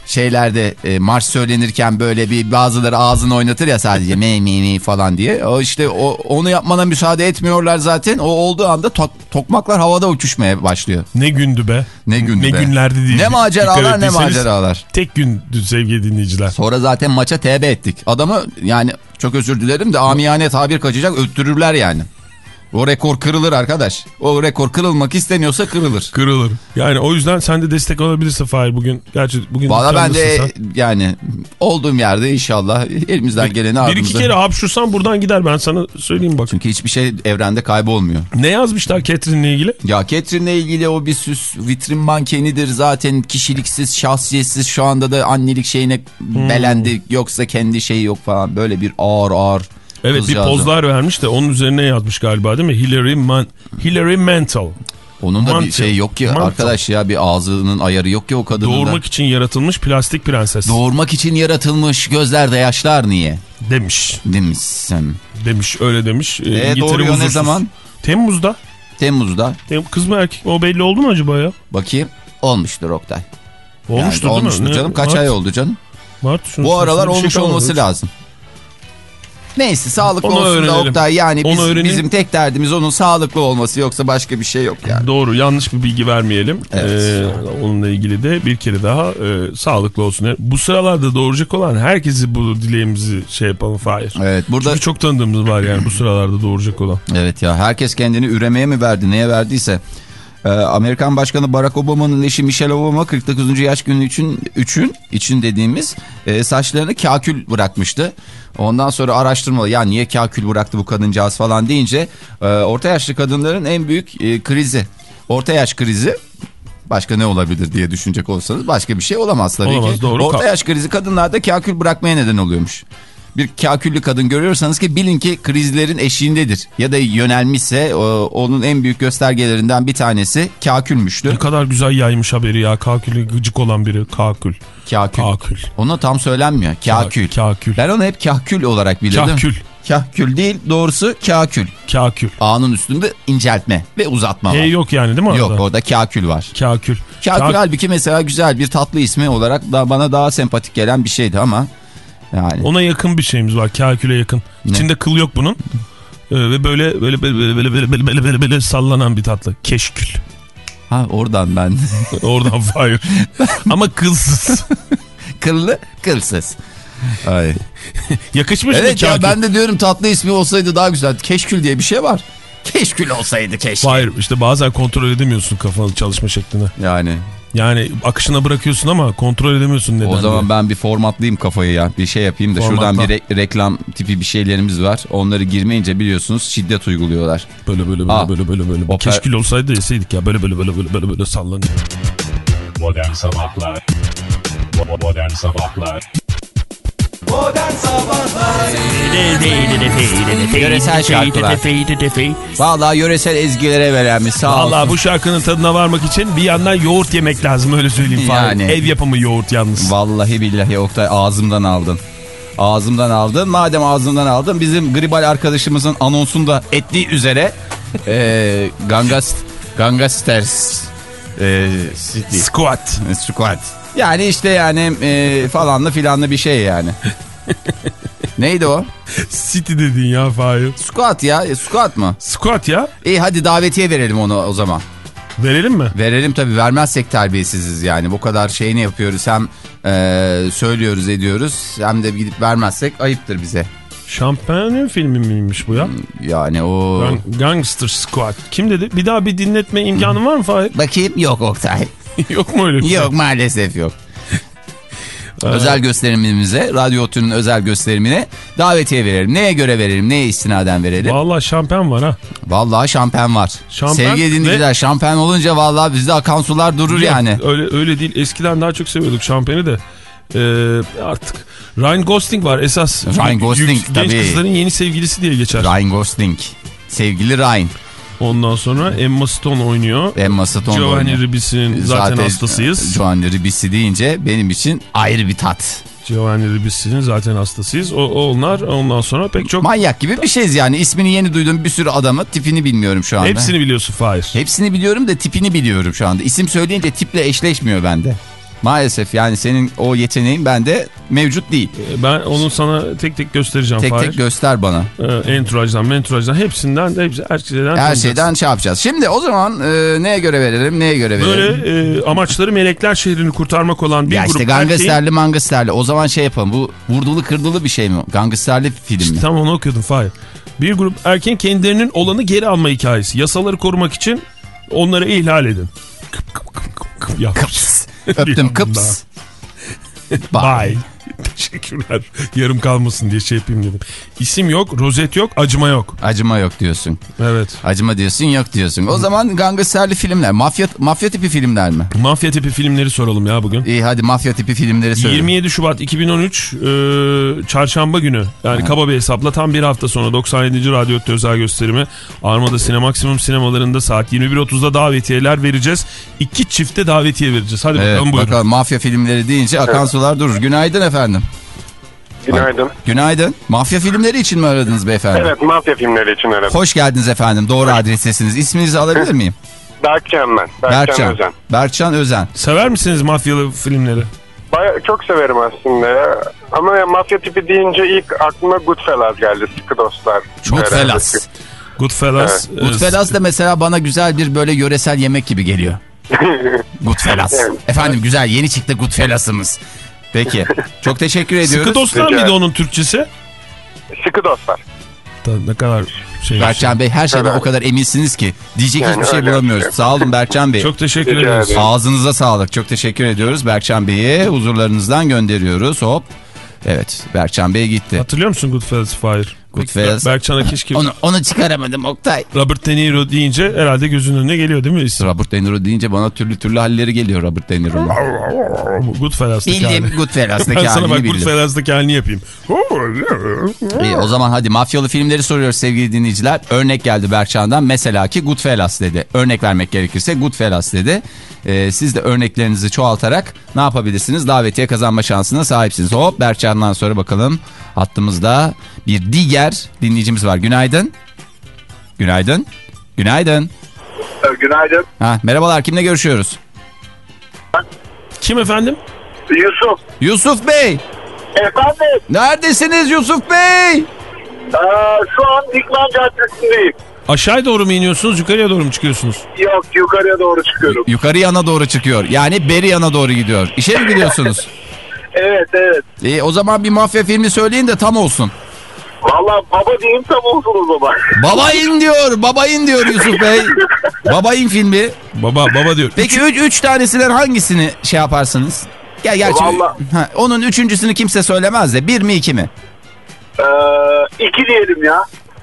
şeylerde e, marş söylenirken böyle bir bazıları ağzını oynatır ya sadece me me me falan diye. O işte o, onu yapmana müsaade etmiyorlar zaten. O olduğu anda tok- tokmaklar havada uçuşmaya başlıyor. Ne gündü be. Ne gündü Ne be. günlerdi değil. Ne maceralar ne maceralar. Tek gündü sevgili dinleyiciler. Sonra zaten maça TB ettik. Adamı yani çok özür dilerim de amiyane tabir kaçacak öttürürler yani. O rekor kırılır arkadaş. O rekor kırılmak isteniyorsa kırılır. Kırılır. Yani o yüzden sen de destek olabilirsin Fahir bugün. Gerçi bugün Valla ben de sen. yani olduğum yerde inşallah elimizden geleni Bir ardımızda. iki kere hapşursan buradan gider ben sana söyleyeyim bak. Çünkü hiçbir şey evrende kaybolmuyor. Ne yazmışlar Catherine'le ilgili? Ya Catherine'le ilgili o bir süs vitrin mankenidir zaten kişiliksiz şahsiyetsiz şu anda da annelik şeyine Hmm. belendi yoksa kendi şeyi yok falan böyle bir ağır ağır. Evet bir pozlar vermiş de onun üzerine yazmış galiba değil mi? Hillary, Man Hillary Mantel. Onun da bir Mantel. şey yok ki Mantel. arkadaş ya bir ağzının ayarı yok ki o kadının da. Doğurmak için yaratılmış plastik prenses Doğurmak için yaratılmış gözlerde yaşlar niye? demiş. Demişsin. Demiş öyle demiş. Ee, E, İngiltere doğuruyor ne zaman? Temmuz'da. Temmuz'da. Tem- Kız mı erkek o belli oldu mu acaba ya? Bakayım. Olmuştur Oktay. Olmuştur Yani değil olmuştur mi? canım. Ne- Kaç Evet. ay oldu canım? Mart şunu Bu aralar bir şey olmuş kalmadı. olması lazım. Neyse sağlıklı Onu olsun da öğrenelim. Oktay. Yani Onu biz- öğrenelim. bizim tek derdimiz onun sağlıklı olması yoksa başka bir şey yok yani. Doğru yanlış bir bilgi vermeyelim. Evet. Ee, onunla ilgili de bir kere daha e, sağlıklı olsun. Yani bu sıralarda doğuracak olan herkesi bu dileğimizi şey yapalım Fahir. Evet burada Çünkü çok tanıdığımız var yani bu sıralarda doğuracak olan. evet ya herkes kendini üremeye mi verdi neye verdiyse. Ee, Amerikan Başkanı Barack Obama'nın eşi Michelle Obama 49. yaş günü için üçün için dediğimiz e, saçlarını kakül bırakmıştı. Ondan sonra araştırmalı ya niye kakül bıraktı bu kadıncağız falan deyince e, orta yaşlı kadınların en büyük e, krizi orta yaş krizi başka ne olabilir diye düşünecek olsanız başka bir şey olamaz tabii Olamaz, ki. doğru. Orta yaş krizi kadınlarda kakül bırakmaya neden oluyormuş. Bir kaküllü kadın görüyorsanız ki bilin ki krizlerin eşiğindedir. Ya da yönelmişse onun en büyük göstergelerinden bir tanesi kakülmüştü. Ne kadar güzel yaymış haberi ya. Kakül'e gıcık olan biri. Kakül. Kakül. Kakül. Ona tam söylenmiyor. Kakül. Kakül. Ben onu hep kahkül olarak bilirdim. Kakül. Kahkül değil doğrusu kakül. Kakül. A'nın üstünde inceltme ve uzatma var. H yok yani değil mi orada? Yok orada kakül var. Kakül. Kakül Kak- halbuki mesela güzel bir tatlı ismi olarak da bana daha sempatik gelen bir şeydi ama yani. Ona yakın bir şeyimiz var. Kaküle yakın. Ne? İçinde kıl yok bunun. Ee, ve böyle böyle böyle böyle böyle böyle böyle, böyle, böyle sallanan bir tatlı. Keşkül. Ha oradan ben. oradan hayır. Ama kılsız. Kıllı, kılsız. Ay. Yakışmış evet, mı Evet ya ben de diyorum tatlı ismi olsaydı daha güzel. Keşkül diye bir şey var. Keşkül olsaydı keşke. Hayır işte bazen kontrol edemiyorsun kafanın çalışma şeklini. Yani yani akışına bırakıyorsun ama kontrol edemiyorsun neden o zaman diye. ben bir formatlayayım kafayı ya. Bir şey yapayım da şuradan Formatla. bir re- reklam tipi bir şeylerimiz var. Onları girmeyince biliyorsunuz şiddet uyguluyorlar. Böyle böyle böyle Aa. böyle böyle böyle. Oper- Keşkül olsaydı yeseydik ya böyle böyle böyle böyle böyle, böyle sallanıyor. Modern Sabahlar Modern Sabahlar Modern Sabahlar Yöresel şarkılar. Vallahi yöresel ezgilere veren bir sağ olsun. Valla bu şarkının tadına varmak için bir yandan yoğurt yemek lazım öyle söyleyeyim. Yani. Yani. Ev yapımı yoğurt yalnız. Vallahi billahi Oktay ağzımdan aldın. Ağzımdan aldın. Madem ağzımdan aldın bizim gribal arkadaşımızın anonsunda ettiği üzere e, Gangas Gangasters e, City Squat. Squad. Yani işte yani e, falanlı filanlı bir şey yani. Neydi o? City dedin ya Fahir. Squat ya. E, squat mı? Squat ya. İyi hadi davetiye verelim onu o zaman. Verelim mi? Verelim tabii vermezsek terbiyesiziz yani. Bu kadar şeyini yapıyoruz hem e, söylüyoruz ediyoruz hem de gidip vermezsek ayıptır bize. Şampiyon filmi miymiş bu ya? Yani o... Gang- Gangster Squad. Kim dedi? Bir daha bir dinletme imkanı var mı Fahir? Bakayım yok Oktay. yok mu öyle bir şey? Yok maalesef yok. özel gösterimimize, Radyo Otü'nün özel gösterimine davetiye verelim. Neye göre verelim, neye istinaden verelim? Valla şampiyon var ha. Vallahi şampen var. Şampen Sevgili dinleyiciler şampen olunca vallahi bizde akan sular durur Yok, yani. Öyle öyle değil. Eskiden daha çok seviyorduk şampiyonu da. Ee, artık Ryan Gosling var esas. Ryan Gosling, Genç tabii. kızların yeni sevgilisi diye geçer. Ryan Gosling. Sevgili Ryan. Ondan sonra Emma Stone oynuyor. Emma Stone Giovanni oynuyor. Ribisi'nin zaten, hastasıyız. Giovanni Ribisi deyince benim için ayrı bir tat. Giovanni Ribisi'nin zaten hastasıyız. O, onlar ondan sonra pek çok Manyak gibi bir şeyiz yani. İsmini yeni duydum bir sürü adamı. Tipini bilmiyorum şu anda. hepsini biliyorsun Fahir. Hepsini biliyorum da tipini biliyorum şu anda. İsim söyleyince tiple eşleşmiyor bende. Maalesef yani senin o yeteneğin bende mevcut değil. Ben onu sana tek tek göstereceğim Tek Fahir. tek göster bana. Ee, entourage'dan, mentourage'dan hepsinden de hepsi, her şeyden Her şeyden şey yapacağız. Şimdi o zaman e, neye göre verelim, neye göre verelim? Böyle e, amaçları melekler şehrini kurtarmak olan bir ya grup işte erkeğin- gangsterli mangasterli. O zaman şey yapalım. Bu vurdulu kırdılı bir şey mi? Gangsterli film mi? Tam onu okuyordum Fahir. Bir grup erken kendilerinin olanı geri alma hikayesi. Yasaları korumak için onları ihlal edin. Kıp kıp kıp kıp kıp yapmış. Kıps. Öptüm them Bye. Bye. Teşekkürler. Yarım kalmasın diye şey yapayım dedim. İsim yok, rozet yok, acıma yok. Acıma yok diyorsun. Evet. Acıma diyorsun yok diyorsun. O zaman gangsterli filmler. Mafya, mafya tipi filmler mi? Mafya tipi filmleri soralım ya bugün. İyi hadi mafya tipi filmleri söyle. 27 Şubat 2013 e, Çarşamba günü yani kaba bir hesapla tam bir hafta sonra 97. Radyo özel gösterimi Armada Sinemaksimum sinemalarında saat 21.30'da davetiyeler vereceğiz. İki çifte davetiye vereceğiz. Hadi Evet, bakalım buyurun. bakalım mafya filmleri deyince akan sular durur. Günaydın efendim. Günaydın. Günaydın. Mafya filmleri için mi aradınız beyefendi? Evet mafya filmleri için aradım. Hoş geldiniz efendim. Doğru adrestesiniz. İsminizi alabilir miyim? Berkcan ben. Berkcan, Özen. Berkcan Özen. Sever misiniz mafyalı filmleri? baya, çok severim aslında ya. Ama ya, mafya tipi deyince ilk aklıma Goodfellas geldi. Sıkı dostlar. Goodfellas. Goodfellas. e, Goodfellas da mesela bana güzel bir böyle yöresel yemek gibi geliyor. Goodfellas. Evet. Efendim güzel yeni çıktı Goodfellas'ımız. Peki. Çok teşekkür ediyoruz. Sıkı dostlar Rica mıydı onun Türkçesi? Sıkı dostlar. Da- Ne kadar şey. Berkcan Bey her şeyden Evet. o kadar eminsiniz ki diyecek Yani hiçbir şey bulamıyoruz. Sağ olun Berkcan Bey. Çok teşekkür Rica ederiz. ederim. Ağzınıza sağlık. Çok teşekkür ediyoruz Berkcan Bey'i. Huzurlarınızdan gönderiyoruz. Hop. Evet Berkcan Bey gitti. Hatırlıyor musun Goodfellas Fire? Goodfellas. Berkcan'a keşke Onu, onu çıkaramadım Oktay. Robert De Niro deyince herhalde gözünün önüne geliyor değil mi isim? Robert De Niro deyince bana türlü türlü halleri geliyor Robert De Niro'nun. Goodfellas'taki Bildiğim hali. Goodfellas'taki Ben sana halini bak bildim. Goodfellas'taki halini yapayım. İyi, o zaman hadi mafyalı filmleri soruyoruz sevgili dinleyiciler. Örnek geldi Berkcan'dan. Mesela ki Goodfellas dedi. Örnek vermek gerekirse Goodfellas dedi. Ee, siz de örneklerinizi çoğaltarak ne yapabilirsiniz? Davetiye kazanma şansına sahipsiniz. Hop Berkcan'dan sonra bakalım. Hattımızda bir diğer dinleyicimiz var. Günaydın. Günaydın. Günaydın. Günaydın. Ha, merhabalar kimle görüşüyoruz? Kim efendim? Yusuf. Yusuf Bey. Efendim Neredesiniz Yusuf Bey? şu an Dikman Caddesi'ndeyim. Aşağıya doğru mu iniyorsunuz yukarıya doğru mu çıkıyorsunuz? Yok yukarıya doğru çıkıyorum. Yukarı yana doğru çıkıyor. Yani beri yana doğru gidiyor. İşe mi gidiyorsunuz? Evet evet. İyi, o zaman bir mafya filmi söyleyin de tam olsun. Valla baba diyeyim tam olsun o zaman. Babayın diyor, babayın diyor Yusuf Bey. Babayın filmi. Baba baba diyor. Peki üç, üç tanesinden hangisini şey yaparsınız? Gel gerçi Vallahi- ha, onun üçüncüsünü kimse söylemez de bir mi iki mi? Ee, iki diyelim ya.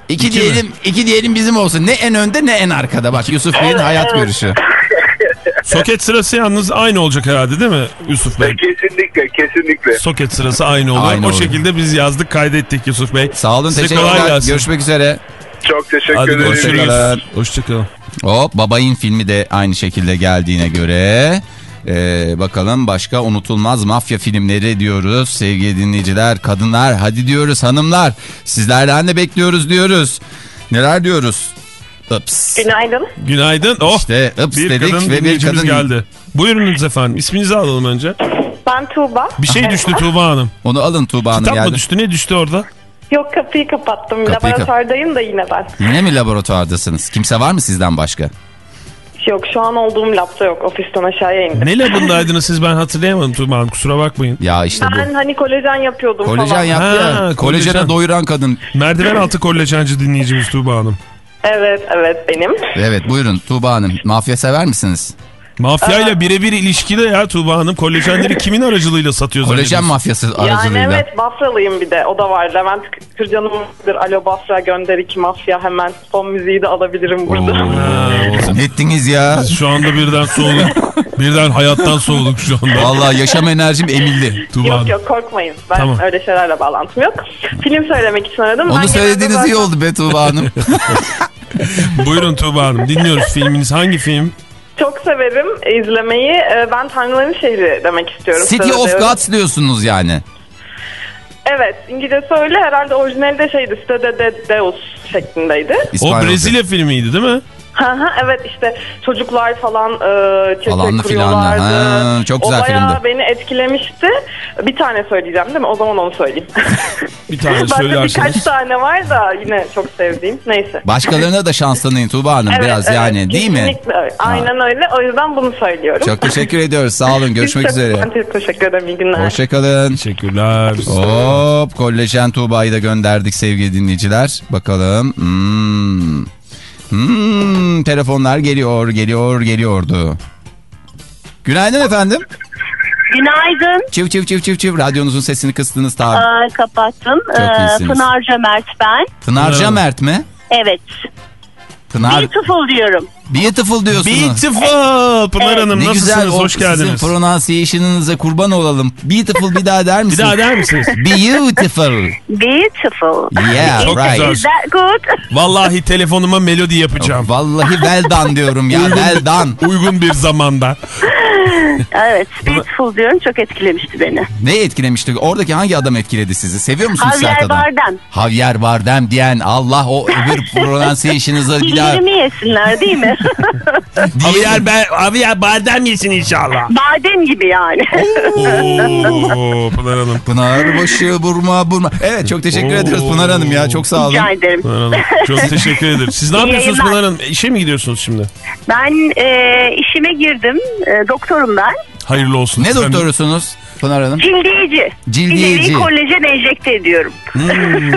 İki, İki diyelim, iki diyelim bizim olsun. Ne en önde ne en arkada. Bak Yusuf Bey'in Evet, hayat evet. görüşü. Soket sırası yalnız aynı olacak herhalde değil mi Yusuf Bey? Kesinlikle kesinlikle. Soket sırası aynı olur. Aynı o olur. şekilde biz yazdık kaydettik Yusuf Bey. Sağ olun, Size teşekkürler. Görüşmek üzere. Çok teşekkür Hadi ederim. Hoşçakalın. Hoşçakalın. Hop babayın filmi de aynı şekilde geldiğine göre ee, bakalım başka unutulmaz mafya filmleri diyoruz sevgili dinleyiciler kadınlar hadi diyoruz hanımlar sizlerden de bekliyoruz diyoruz neler diyoruz Ups. Günaydın. Günaydın. Oh İşte ups bir dedik kadın ve bir kadın geldi. Buyurunuz efendim. İsminizi alalım önce. Ben Tuğba. Bir şey düştü Tuğba Hanım. onu alın Tuğba Hanım Kitap mı düştü? Ne düştü orada? Yok kapıyı kapattım. Kapıyı kap- Laboratuvardayım da yine ben. Yine mi laboratuvardasınız? Kimse var mı sizden başka? Yok şu an olduğum labda yok. Ofisten aşağıya indim. Ne labındaydınız siz ben hatırlayamadım Tuğba Hanım kusura bakmayın. Ya işte Ben bu. hani kolajen yapıyordum Kolajen falan. yaptı Ha, ya. kolajen. Kolajene doyuran kadın. Merdiven altı kollajancı dinleyicimiz Tuğba Hanım. Evet evet benim. Evet buyurun Tuğba Hanım. Mafya sever misiniz? Mafyayla birebir ilişkide ya Tuğba Hanım. Kollajenleri kimin aracılığıyla satıyor Kolajen mafyası Yani aracılığıyla. evet Bafralıyım bir de o da var. Levent Kırcan'ımdır. Alo Bafra gönder iki mafya hemen. Son müziği de alabilirim burada. Ha, o- Ne ettiniz ya? Şu anda birden soğuduk. birden hayattan soğuduk şu anda. Vallahi yaşam enerjim emildi. Tuğba Yok Hanım. yok korkmayın. Ben Tamam. öyle şeylerle bağlantım yok. Film söylemek için aradım. Ben Onu genelde söylediğiniz iyi zaten- oldu be Tuğba Hanım. Buyurun Tuğba Hanım dinliyoruz filminiz. Hangi film? Çok severim izlemeyi. Ee, Ben Tanrıların Şehri demek istiyorum. City of. Gods diyorsunuz yani. Evet İngilizce öyle herhalde orijinalde şeydi Stade de Deus şeklindeydi. O İspanyolca. Brezilya filmiydi değil mi? Evet işte çocuklar falan e, çete Falanlı kuruyorlardı. filanlı. Ha, çok güzel o bayağı filmdi. beni etkilemişti. Bir tane söyleyeceğim değil mi? O zaman onu söyleyeyim. Bir tane söylerseniz. birkaç tane var da yine çok sevdiğim. Neyse. Başkalarına da şans tanıyın Tuğba Hanım Evet, biraz evet, yani değil mi? öyle. Aynen öyle. O yüzden bunu söylüyorum. Çok teşekkür ediyoruz. Sağ olun. Görüşmek Çok- üzere. Ben teşekkür ederim. İyi günler. Hoşçakalın. Teşekkürler. Hop kollajen Tuğba'yı da gönderdik sevgili dinleyiciler. Bakalım. Hmm. Hmm, telefonlar geliyor, geliyor, geliyordu. Günaydın efendim. Günaydın. Çiv çiv çiv çiv çiv. Radyonuzun sesini kıstınız tabi. Aa, kapattım. Çok Ee, iyisiniz. Pınar Cömert ben. Pınarca Evet. Mert mi? Evet. Pınar Beautiful diyorum. Beautiful diyorsunuz. Beautiful. Pınar Evet. Hanım Ne nasılsınız? güzel. Hoş Sizin geldiniz. pronunciation'ınıza kurban olalım. Beautiful bir daha der Bir misin? daha der misiniz? Beautiful. Beautiful. Yeah, Çok right. güzel. Is that good? Vallahi telefonuma melodi yapacağım. Vallahi well done diyorum ya. well done. Uygun bir zamanda. evet Beautiful diyorum çok etkilemişti beni. Ne etkilemişti? Oradaki hangi adam etkiledi sizi? Seviyor musunuz Javier Sert adam? Bardem. Javier Bardem diyen Allah o öbür pronunciation'ınızı bir daha... Dillerimi yesinler değil mi? Javier, ben, Javier badem yesin inşallah. Badem gibi yani. Oo, Pınar Hanım. Pınar başı vurma vurma. Evet çok teşekkür Oo. ederiz Pınar Hanım ya çok sağ olun. Rica ederim. Pınar Hanım. Çok teşekkür ederim. Siz ne İyi yapıyorsunuz yayınlar. Pınar Hanım? İşe mi gidiyorsunuz şimdi? Ben e, işime girdim. E, doktorum ben. Hayırlı olsun. Ne efendim. doktorusunuz Pınar Hanım? Cildiyeci. Cildiyeci. Kollajen enjekte ediyorum.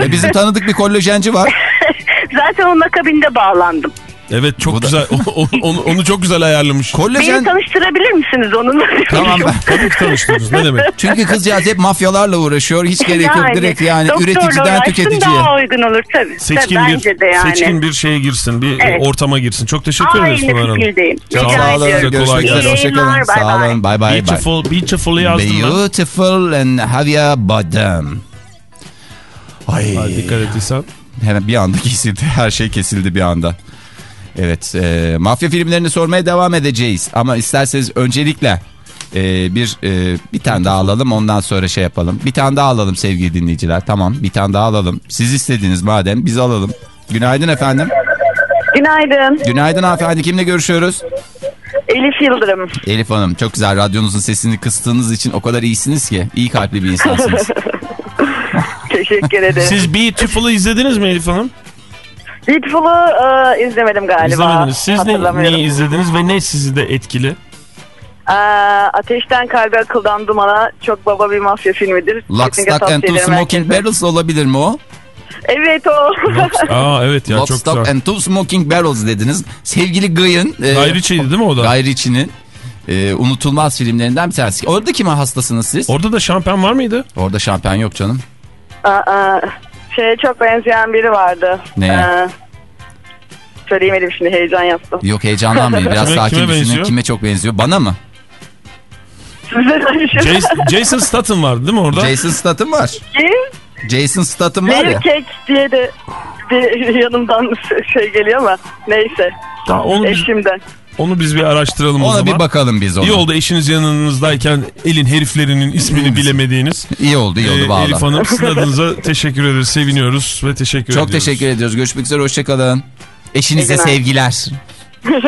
E, bizim tanıdık bir kollajenci var. Zaten onun akabinde bağlandım. Evet çok Bu da- güzel. O- o- onu, onu çok güzel ayarlamış. Beni tanıştırabilir misiniz onunla? Tamam ben. Tabii ki tanıştınız. Ne demek? Çünkü kızcağız hep mafyalarla uğraşıyor. Hiç gerek yok. Direkt yani doktorla üreticiden uğraşsın tüketiciye. daha uygun olur tabii. Seçkin tabii bir bence de yani. seçkin bir şeye girsin, bir Evet. ortama girsin. Çok teşekkür ederiz Aynı Pınar Hanım. fikirdeyim. Çok Rica sağ olun. ediyorum. Kolay Görüşmek üzere. Hoşçakalın. yayınlar, Sağ bay. olun. Bay bay. bay. Beautiful, beautiful'ı yazdım ben. Beautiful and Javier Bardem. Ay. Ha, dikkat ettiysen. Hemen bir anda kesildi. Her şey kesildi bir anda. Evet. E, mafya filmlerini sormaya devam edeceğiz. Ama isterseniz öncelikle e, bir e, bir tane daha alalım. Ondan sonra şey yapalım. Bir tane daha alalım sevgili dinleyiciler. Tamam. Bir tane daha alalım. Siz istediniz madem biz alalım. Günaydın efendim. Günaydın. Günaydın hanımefendi. Kimle görüşüyoruz? Elif Yıldırım. Elif Hanım çok güzel radyonuzun sesini kıstığınız için o kadar iyisiniz ki. iyi kalpli bir insansınız. Teşekkür ederim. Siz Beautiful'ı izlediniz mi Elif Hanım? Beautiful'u e, izlemedim galiba. İzlemediniz. Siz ne, neyi izlediniz ve ne sizi de etkili? E, Ateşten Kalbe Akıldan Dumana çok baba bir mafya filmidir. Lock, Stock and Two Smoking. Barrels olabilir mi o? Evet o. Aa evet ya Lock, çok Stock güzel. and Two Smoking Barrels dediniz. Sevgili Gıy'ın... E, Guy Ritchie'ydi değil mi o da? Guy Ritchie'nin e, unutulmaz filmlerinden bir tanesi. Orada kime hastasınız siz? Orada da şampiyon var mıydı? Orada şampiyon yok canım. Aa, şeye çok benzeyen biri vardı. Neye? Ee, söyleyemedim şimdi heyecan yaptım. Yok heyecanlanmayın. Biraz Kime- sakin kime düşünün. benziyor? Kime çok benziyor? Bana mı? Jason, Jason Statham vardı değil mi orada? Jason Statham var. Kim? Jason Statham var ya. Bir kek diye de bir yanımdan şey geliyor ama neyse. Tamam, onu, biz, Eşimden. Onu biz bir araştıralım o Ona zaman. bir bakalım biz ona. İyi oldu eşiniz yanınızdayken elin heriflerinin ismini bilemediğiniz. İyi oldu, iyi oldu Ee, valla. Elif Hanım sizin adınıza teşekkür ederiz. Seviniyoruz ve teşekkür Çok ediyoruz. teşekkür ediyoruz. Görüşmek üzere. Hoşçakalın. Eşinize sevgiler.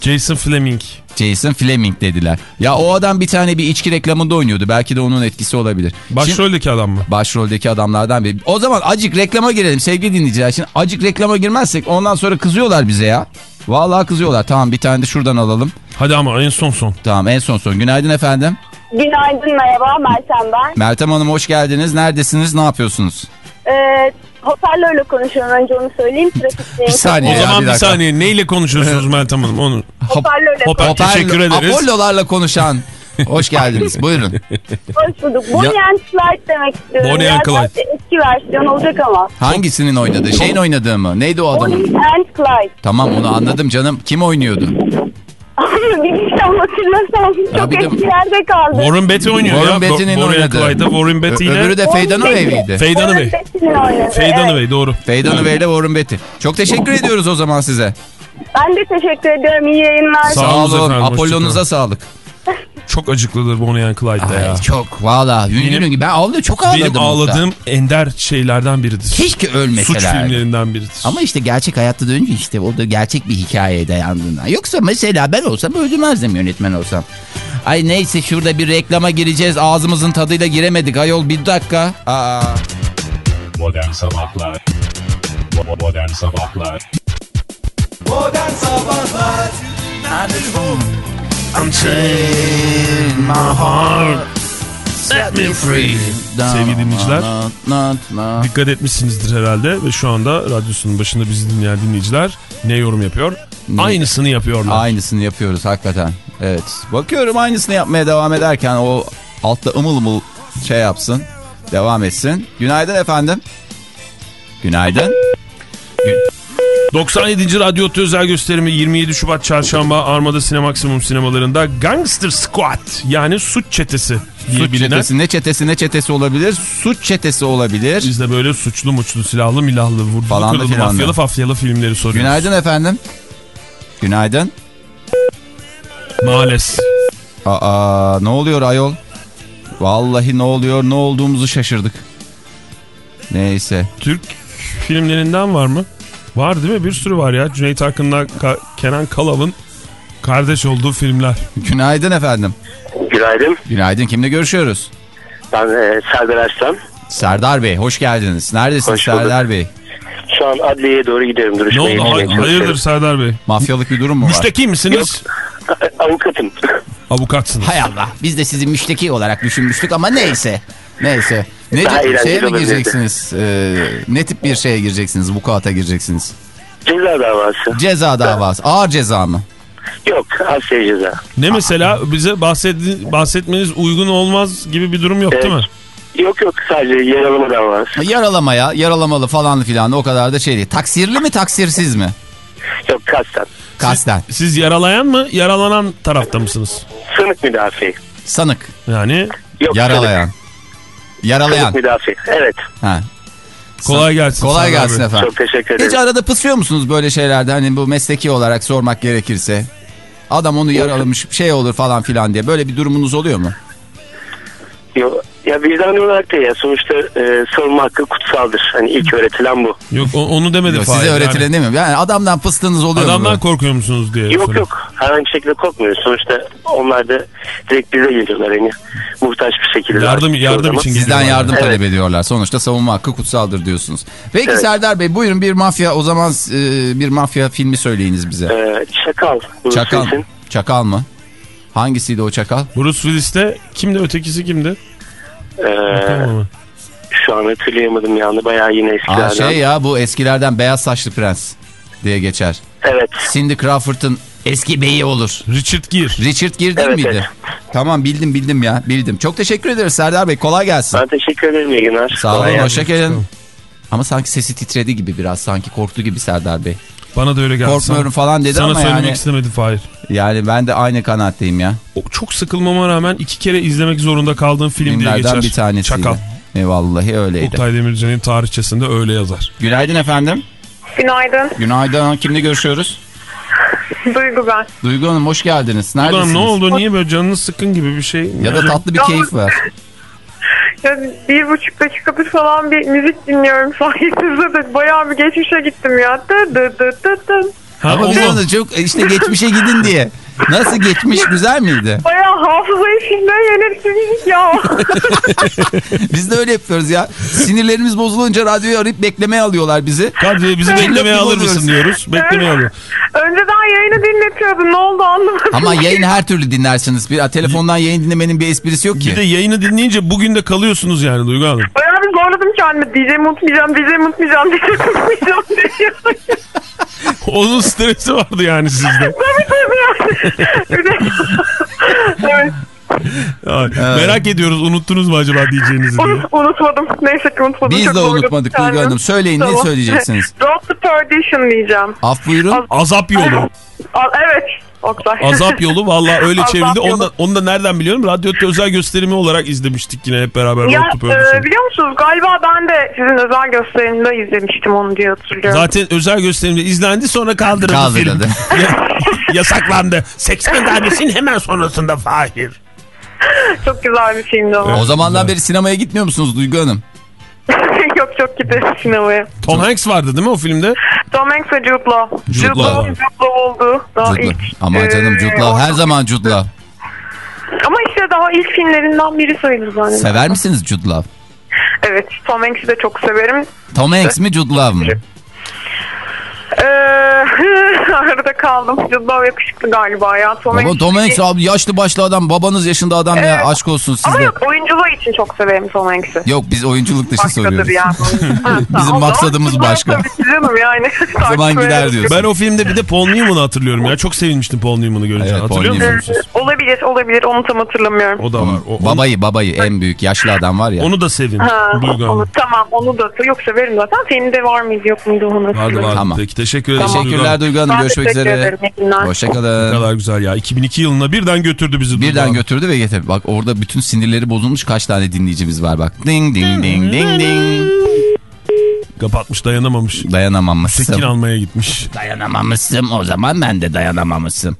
Jason Fleming. Jason Fleming dediler. Ya o adam bir tane bir içki reklamında oynuyordu. Belki de onun etkisi olabilir. Şimdi- Başroldeki adam mı? başroldeki adamlardan biri. O zaman acık reklama girelim sevgili dinleyiciler. Şimdi acık reklama girmezsek ondan sonra kızıyorlar bize ya. Vallahi kızıyorlar. Tamam bir tane de şuradan alalım. Hadi ama en son son. Tamam en son son. Günaydın efendim. Günaydın merhaba Meltem ben. Meltem Hanım hoş geldiniz. Neredesiniz? Ne yapıyorsunuz? Ee, hoparlörle konuşuyorum önce onu söyleyeyim. Trafikteyim. Bir saniye O ya, zaman bir bir, saniye neyle konuşuyorsunuz Meltem Hanım? Onu. Hoparlörle Hoparlör. konuşuyorum. Teşekkür ederiz. Apollo'larla konuşan. Hoş geldiniz. Buyurun. Hoş bulduk. Bonnie and Clyde demek istiyorum. Bonnie and Clyde. Eski versiyon olacak ama. Hangisinin oynadığı? Şeyin oynadığı mı? Neydi o adamın? Bonnie and Clyde. Tamam onu anladım canım. Kim oynuyordu? Bilmiyorum hatırlasam. Ya Çok eskilerde kaldı. Warren Beatty oynuyor Warren ya. And oynadığı. Clyde'da Warren Beatty ile Öbürü de Faye Dunaway miydi? Faye Dunaway. Faye. Dunaway doğru. Faye Dunaway ile Warren Beatty. Çok teşekkür ediyoruz o zaman size. Ben de teşekkür ediyorum. İyi yayınlar. Sağ Sağ olun Apollo'nuza sağlık. Çok acıklıdır Bonnie and Clyde'da ya. Ay, çok valla. Yün Benim- gibi. Ben ağladım. Çok ağladım. Benim ağladığım ender şeylerden biridir. Keşke ölmeseler. Suç filmlerinden biridir. Ama işte gerçek hayatta dönünce işte o da gerçek bir hikayeye dayandığından. Yoksa mesela ben olsam öldürmezdim yönetmen olsam. Ay neyse şurada bir reklama gireceğiz. Ağzımızın tadıyla giremedik. Ayol bir dakika. Aa. Modern Sabahlar Bo- Modern Sabahlar Modern Sabahlar Sevgili dinleyiciler. Dikkat etmişsinizdir herhalde ve şu anda radyosunun başında bizi dinleyen dinleyiciler ne yorum yapıyor? Aynısını yapıyorlar. Aynısını yapıyoruz hakikaten. Evet. Bakıyorum aynısını yapmaya devam ederken o altta ımıl ımıl şey yapsın. Devam etsin. Günaydın efendim. Günaydın. 97. Radyo özel gösterimi 27 Şubat Çarşamba Armada Sinemaksimum sinemalarında Gangster Squad yani suç çetesi diye Suç bilinen. çetesi ne çetesi ne çetesi olabilir? Suç çetesi olabilir. Biz de böyle suçlu muçlu silahlı milahlı vurdulu Falan da. mafyalı fafyalı filmleri soruyoruz. Günaydın efendim. Günaydın. Maalesef. Aa ne oluyor ayol? Vallahi ne oluyor ne olduğumuzu şaşırdık. Neyse. Türk filmlerinden var mı? Var değil mi? Bir sürü var ya. Cüneyt Arkın'la Ka- Kenan Kalav'ın kardeş olduğu filmler. Günaydın efendim. Günaydın. Günaydın kimle görüşüyoruz? Ben e, Serdar Arslan. Serdar Bey hoş geldiniz. Neredesiniz Hoş bulduk. Serdar Bey? Şu an adliyeye doğru gidiyorum Ne duruşmaya. oldu? gitmeye Hay- çalışıyorum. Hayırdır Serdar Bey? Mafyalık bir durum mu var? Müşteki misiniz? Avukatım. Avukatsınız. Hay Allah biz de sizi müşteki olarak düşünmüştük ama neyse. Neyse. Ne Daha eğlenceli şeye mi olabilirdi. gireceksiniz? Ee, ne tip bir şeye gireceksiniz? Vukuata gireceksiniz. Ceza davası. Ceza davası. Ağır ceza mı? Yok Asya ceza. Ne mesela bize bahsetti, bahsetmeniz uygun olmaz gibi bir durum yok değil mi? Yok yok sadece yaralama davası. Yaralamaya, yaralamalı falan filan o kadar da şey değil. Taksirli mi taksirsiz mi? Yok kasten. Kasten. Siz yaralayan mı yaralanan tarafta mısınız? Sınık müdafi. Sanık. Yani Yok Yaralayan. Sınık, Yaralayan. sınık müdafi. Evet. Ha. kolay gelsin. Kolay gelsin Bey. efendim. Çok teşekkür ederim. Hiç arada pısıyor musunuz böyle şeylerde hani bu mesleki olarak sormak gerekirse? Adam onu yaralamış şey olur falan filan diye. Böyle bir durumunuz oluyor mu? Yok. Ya vicdan olarak da ya sonuçta e, savunma hakkı kutsaldır. Hani ilk öğretilen bu. Yok o- onu demedi Yok, Fahir. size öğretilen Yani değil mi? Yani adamdan pıstığınız oluyor mu? adamdan böyle? korkuyor musunuz diye. Yok soruyorum. yok. Herhangi bir şekilde korkmuyoruz. Sonuçta onlar da direkt bize geliyorlar hani. Muhtaç bir şekilde. Yardım, yardım için Sizden yardım Evet. talep ediyorlar. Sonuçta savunma hakkı kutsaldır diyorsunuz. Peki Evet. Serdar Bey buyurun bir mafya o zaman e, bir mafya filmi söyleyiniz bize. Ee, çakal. Çakal. Çakal mı? Hangisiydi o çakal? Bruce Willis'te kimdi ötekisi kimdi? Ee, şu an hatırlayamadım yani. Bayağı yine eskilerden. Aa, şey ya bu eskilerden beyaz saçlı prens diye geçer. Evet. Cindy Crawford'ın eski beyi olur. Richard Gere. Richard Gere değil Evet, miydi? evet. Tamam bildim bildim ya bildim. Çok teşekkür ederiz Serdar Bey kolay gelsin. Ben teşekkür ederim. İyi günler. Sağ olun hoşçakalın. Ama sanki sesi titredi gibi biraz sanki korktu gibi Serdar Bey. Bana da öyle geldi. Korkmuyorum falan dedi Sana ama söylemek yani istemedi Fahir. yani ben de aynı kanaatteyim ya. O çok sıkılmama rağmen iki kere izlemek zorunda kaldığım film diye Filmlerden geçer. bir tanesiydi. Çakal. E vallahi öyleydi. Oktay Demircan'ın tarihçesinde öyle yazar. Günaydın efendim. Günaydın. Günaydın. Kimle görüşüyoruz? Duygu ben. Duygu Hanım hoş geldiniz. Neredesiniz? ne oldu niye böyle canınız sıkkın gibi bir şey? Ya da tatlı bir keyif var. Ya bir buçuk dakikadır falan bir müzik dinliyorum sayesinde de bayağı bir geçmişe gittim ya. Dı dı dı dı dı. Ha, Ama biz onu çok işte geçmişe gidin diye. Nasıl geçmiş güzel miydi? Bayağı hafızayı bir müzik ya. Biz de öyle yapıyoruz ya. Sinirlerimiz bozulunca radyoyu arayıp beklemeye alıyorlar bizi. Kadriye bizi beklemeye Beklemeye alır mısın diyoruz. Beklemeye alıyor. Önceden yayını dinletiyordun ne oldu anlamadım. Ama yayın her türlü dinlersiniz. Bir telefondan yayın dinlemenin bir esprisi yok Bir de ki. yayını dinleyince bugün de kalıyorsunuz yani Duygu Hanım. Bayağı bir zorladım kendimi. DJ'mi unutmayacağım, DJ'mi unutmayacağım, DJ'mi unutmayacağım diye. Onun stresi vardı yani sizde. Tabii tabii evet. Ay, Merak ediyoruz unuttunuz mu acaba diyeceğinizi diye. Unut, unutmadım. Neyse ki unutmadım. Biz Çok de unutmadık Duygu. Hanım. Söyleyin ne söyleyeceksiniz? Road to Perdition diyeceğim. Af buyurun. Azap yolu. Al, evet. Oktay. Azap yolu valla öyle Azap çevrildi. yolu. Onu da, onu da nereden biliyorum? Radyoda özel gösterimi olarak izlemiştik yine hep beraber. Ya e, biliyor musunuz galiba ben de sizin özel gösterimde izlemiştim onu diye hatırlıyorum. Zaten özel gösterimde izlendi sonra kaldırıldı, Kaldırıldı. film. Yasaklandı. Seks göndermesinin hemen sonrasında Fahir. Çok güzel bir filmdi o. O zamandan beri sinemaya gitmiyor musunuz Duygu Hanım? yok çok gideriz sinemaya. Tom Hanks vardı değil mi o filmde? Tom Hanks ve Jude Law. Jude Jude Law. Law, Jude Law oldu. Daha Jude ilk, Law. Ama canım Jude Law her zaman Jude Law. Ama işte daha ilk filmlerinden biri sayılır zannediyorum. Sever misiniz Jude Law? Evet Tom Hanks'i de çok severim. Tom Hanks mi Jude Law mı? Ee, arada kaldım. Law yakışıklı galiba ya. Tom Baba Hanks- Tom Hanks abi yaşlı başlı adam babanız yaşında adam ya Evet. aşk olsun Ama size. yok oyunculuğu için çok severim Tom Hanks'i. Yok biz oyunculuk dışı Başkadır soruyoruz. yani. Bizim tamam. O maksadımız başka. Tabii ki canım yani. Zaman gider diyorsun. Ben o filmde bir de Paul Newman'ı hatırlıyorum ya. Çok sevinmiştim Paul Newman'ı görünce. Evet, Hatırlıyor musunuz? Olabilir olabilir onu tam hatırlamıyorum. O da var. O, Babayı babayı en büyük yaşlı adam var ya. onu da sevin. Ha, onu, tamam onu da yok severim zaten. Senin de var mıydı yok muydu onu Vardı vardı. Tamam. Peki teşekkür ederim. Teşekkürler Duygu Hanım. Ben Görüşmek üzere. günler. Ne Hoşçakalın. kadar güzel ya. 2002 yılına birden götürdü bizi. Duygu Birden Hanım. götürdü ve getirdi. Bak orada bütün sinirleri bozulmuş kaç tane dinleyicimiz var bak. Ding ding ding ding ding. Kapatmış dayanamamış. Dayanamamışsın. Tekin almaya gitmiş. Dayanamamışsın o zaman ben de dayanamamışsın.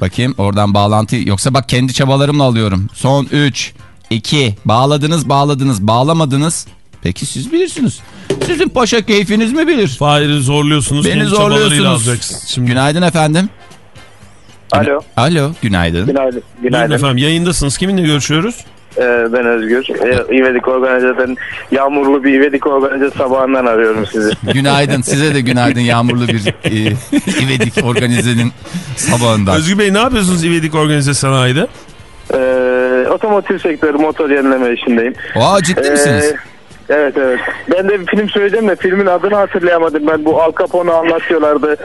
Bakayım oradan bağlantı yoksa bak kendi çabalarımla alıyorum. Son 3, 2, bağladınız bağladınız bağlamadınız. Peki siz bilirsiniz. Sizin paşa keyfiniz mi bilir? Fahir'i zorluyorsunuz. Beni zorluyorsunuz. Şimdi Günaydın efendim. Alo. Alo günaydın. Günaydın. Buyurun efendim yayındasınız. Kiminle görüşüyoruz? Ee, ben Özgür. Ee, İvedik Organize'den yağmurlu bir İvedik Organize sabahından arıyorum sizi. Günaydın size de günaydın yağmurlu bir e, İvedik organizenin sabahından. Özgür Bey ne yapıyorsunuz İvedik Organize Sanayi'de? Ee, otomotiv sektörü motor yenileme işindeyim. Aa ciddi Ee, misiniz? Evet evet. Ben de bir film söyleyeceğim de filmin adını hatırlayamadım. Ben bu Al Capone'u anlatıyorlardı.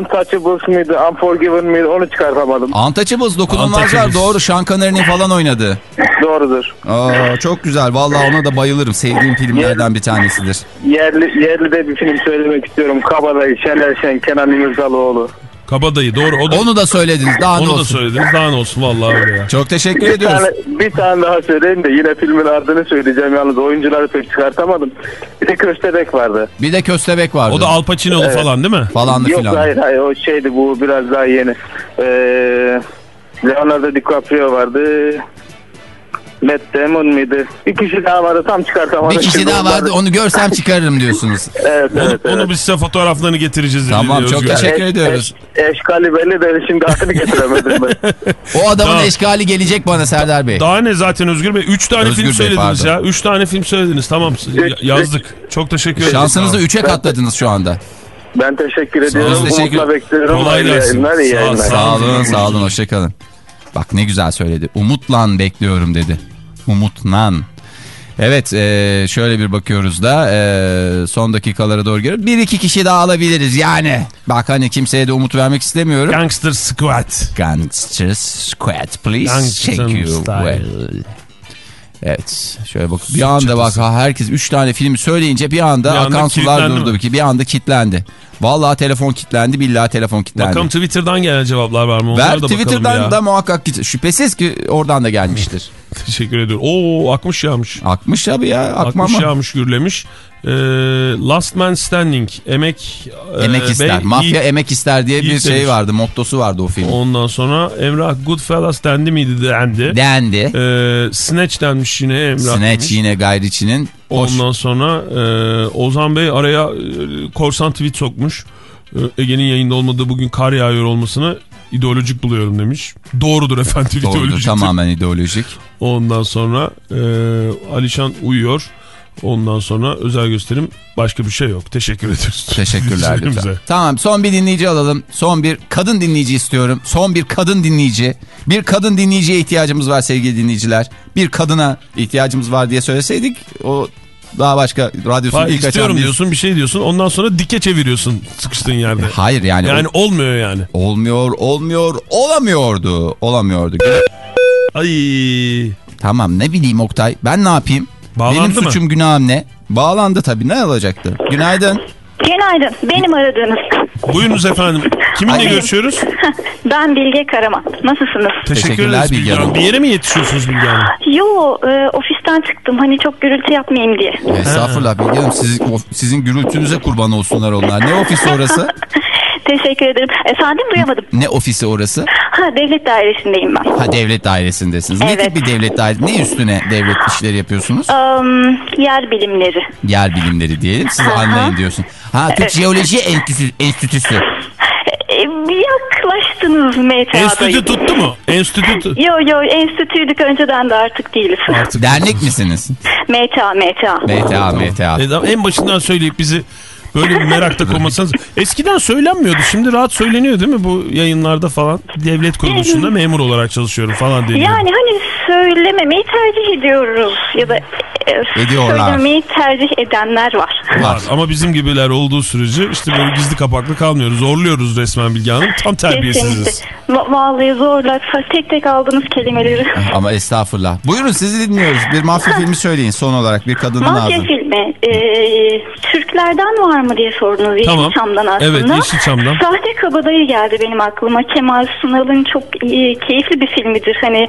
Untouchables mıydı, Unforgiven mıydı onu çıkartamadım. Untouchables dokunulmazlar doğru Sean Connery'nin falan oynadı. Doğrudur. Aa, çok güzel vallahi ona da bayılırım sevdiğim filmlerden bir tanesidir. Yerli, yerli de bir film söylemek istiyorum. Kabadayı, Şener Şen, Kenan İmirzalıoğlu. Kabadayı doğru. O da, Onu da söylediniz daha ne onu da olsun. söylediniz. Daha ne olsun vallahi öyle ya. Çok teşekkür Bir ediyoruz. tane, bir tane daha söyleyeyim de yine filmin adını söyleyeceğim yalnız oyuncuları pek çıkartamadım. Bir de Köstebek vardı. Bir de köstebek vardı. O da Al Pacino'lu falan değil mi? falanlı Yok filan. hayır hayır o şeydi bu biraz daha yeni. Ee, Leonardo DiCaprio vardı. Matt Damon mıydı? Bir kişi daha vardı tam çıkartamadım. Bir kişi daha vardı onu görsem çıkarırım diyorsunuz. Evet Onu, evet. evet. onu biz size fotoğraflarını getireceğiz. Tamam, Özgür çok Bey. teşekkür ediyoruz. Eş, eşkali belli de şimdi adını getiremedim ben. O adamın Tamam. eşkali gelecek bana Serdar Bey. Daha ne zaten Özgür Bey? 3 tane Özgür film Bey, söylediniz pardon. ya. 3 tane film söylediniz. Tamam ya- yazdık. Çok teşekkür ederim. Şansınızı Tamam. 3'e katladınız şu anda. Ben teşekkür Sağ ediyorum. olun, teşekkür- Umutla bekliyorum. Kolay Hayırlı gelsin. Sağ sağ Sağ olun. olun sağ olun hoşçakalın. Bak ne güzel söyledi. Umutla bekliyorum dedi. Umutlan. Evet e, şöyle bir bakıyoruz da e, son dakikalara doğru geliyoruz. Bir iki kişi daha alabiliriz yani. Bak hani kimseye de umut vermek istemiyorum. Gangster Squad. Gangsters Squad please Gangster shake you style. well. Evet şöyle bak bir anda bak herkes 3 tane filmi söyleyince bir anda, Bir anda akan sular durdu mi? ki bir anda kilitlendi. Vallahi telefon kilitlendi billahi telefon kilitlendi. Bakalım Twitter'dan gelen cevaplar var mı? Onlara Ver da Twitter'dan da muhakkak. Şüphesiz ki oradan da gelmiştir. Teşekkür ediyorum. Oo akmış yağmış. Akmış abi ya akma Akmış mı? yağmış gürlemiş. Ee, Last Man Standing. Emek Emek e, ister. Mafya iyi- emek ister diye bir şey demiş. vardı. Mottosu vardı o film. Ondan sonra Emrah Goodfellas dendi miydi dendi. Dendi. Ee, Snatch denmiş yine Emrah. Snatch demiş. yine Gayriçi'nin. Ondan sonra e, Ozan Bey araya e, korsan tweet sokmuş. E, Ege'nin yayında olmadığı bugün kar yağıyor olmasını ideolojik buluyorum demiş. Doğrudur efendim Doğrudur ideolojik. tamamen ideolojik. Ondan sonra e, Alişan uyuyor. Ondan sonra özel gösterim başka bir şey yok. Teşekkür ederiz. Teşekkürler lütfen. Tamam son bir dinleyici alalım. Son bir kadın dinleyici istiyorum. Son bir kadın dinleyici. Bir kadın dinleyiciye ihtiyacımız var sevgili dinleyiciler. Bir kadına ihtiyacımız var diye söyleseydik o daha başka radyosun Hayır, ilk istiyorum açan bir- diyorsun bir şey diyorsun ondan sonra dike çeviriyorsun sıkıştığın yerde. Hayır yani, Yani olmuyor yani. olmuyor olmuyor olamıyordu olamıyordu. Ay Tamam ne bileyim Oktay ben ne yapayım? Bağlandı Benim mı? suçum günahım ne? Bağlandı tabii ne olacaktı? Günaydın. Günaydın. Benim aradığınız. buyurunuz efendim. Kiminle Ay. görüşüyoruz? Ben Bilge Karaman. Nasılsınız? Teşekkür Teşekkürler ederiz Bilge Hanım. Bir yere mi yetişiyorsunuz Bilge Hanım? Yo e, ofisten çıktım. Hani çok gürültü yapmayayım diye. Estağfurullah Bilge Hanım sizin, o- sizin gürültünüze kurban olsunlar onlar. Ne ofisi orası? Teşekkür ederim. Efendim duyamadım. Ne ofisi orası? Ha devlet dairesindeyim ben. Ha devlet dairesindesiniz. Ne Evet. tip bir devlet dairesi? Ne üstüne devlet işleri yapıyorsunuz? Am, yer bilimleri. Yer bilimleri diyelim. Siz Aha. anlayın diyorsun. Ha Türk Jeoloji Enstitüsü. Enstitüsü. E, yaklaştınız Mete Enstitü tuttu mu? Enstitü Yo yo enstitüydük önceden de artık değiliz. Dernek misiniz? MTA MTA. MTA, MTA. Tamam, en başından söyleyip bizi böyle bir merakta koymasanız. Eskiden söylenmiyordu. Şimdi rahat söyleniyor değil mi bu yayınlarda falan? Devlet kuruluşunda memur olarak çalışıyorum falan deniyor. Yani hani söylememeyi tercih ediyoruz ya da Ediyorlar. söylemeyi tercih edenler var. Var. Ama bizim gibiler olduğu sürece işte böyle gizli kapaklı kalmıyoruz. Zorluyoruz resmen Bilge Hanım. Tam terbiyesiziz. Kesinlikle. Va- Vallahi zorla tek tek aldığınız kelimeleri. Ama estağfurullah. Buyurun sizi dinliyoruz. Bir mafya filmi söyleyin son olarak. Bir kadının Mafya ağzı. filmi. e, Türklerden var mı diye sordunuz Yeşilçam'dan aslında. Evet Yeşilçam'dan. Sahte Kabadayı geldi benim aklıma. Kemal Sunal'ın çok iyi, keyifli bir filmidir. Hani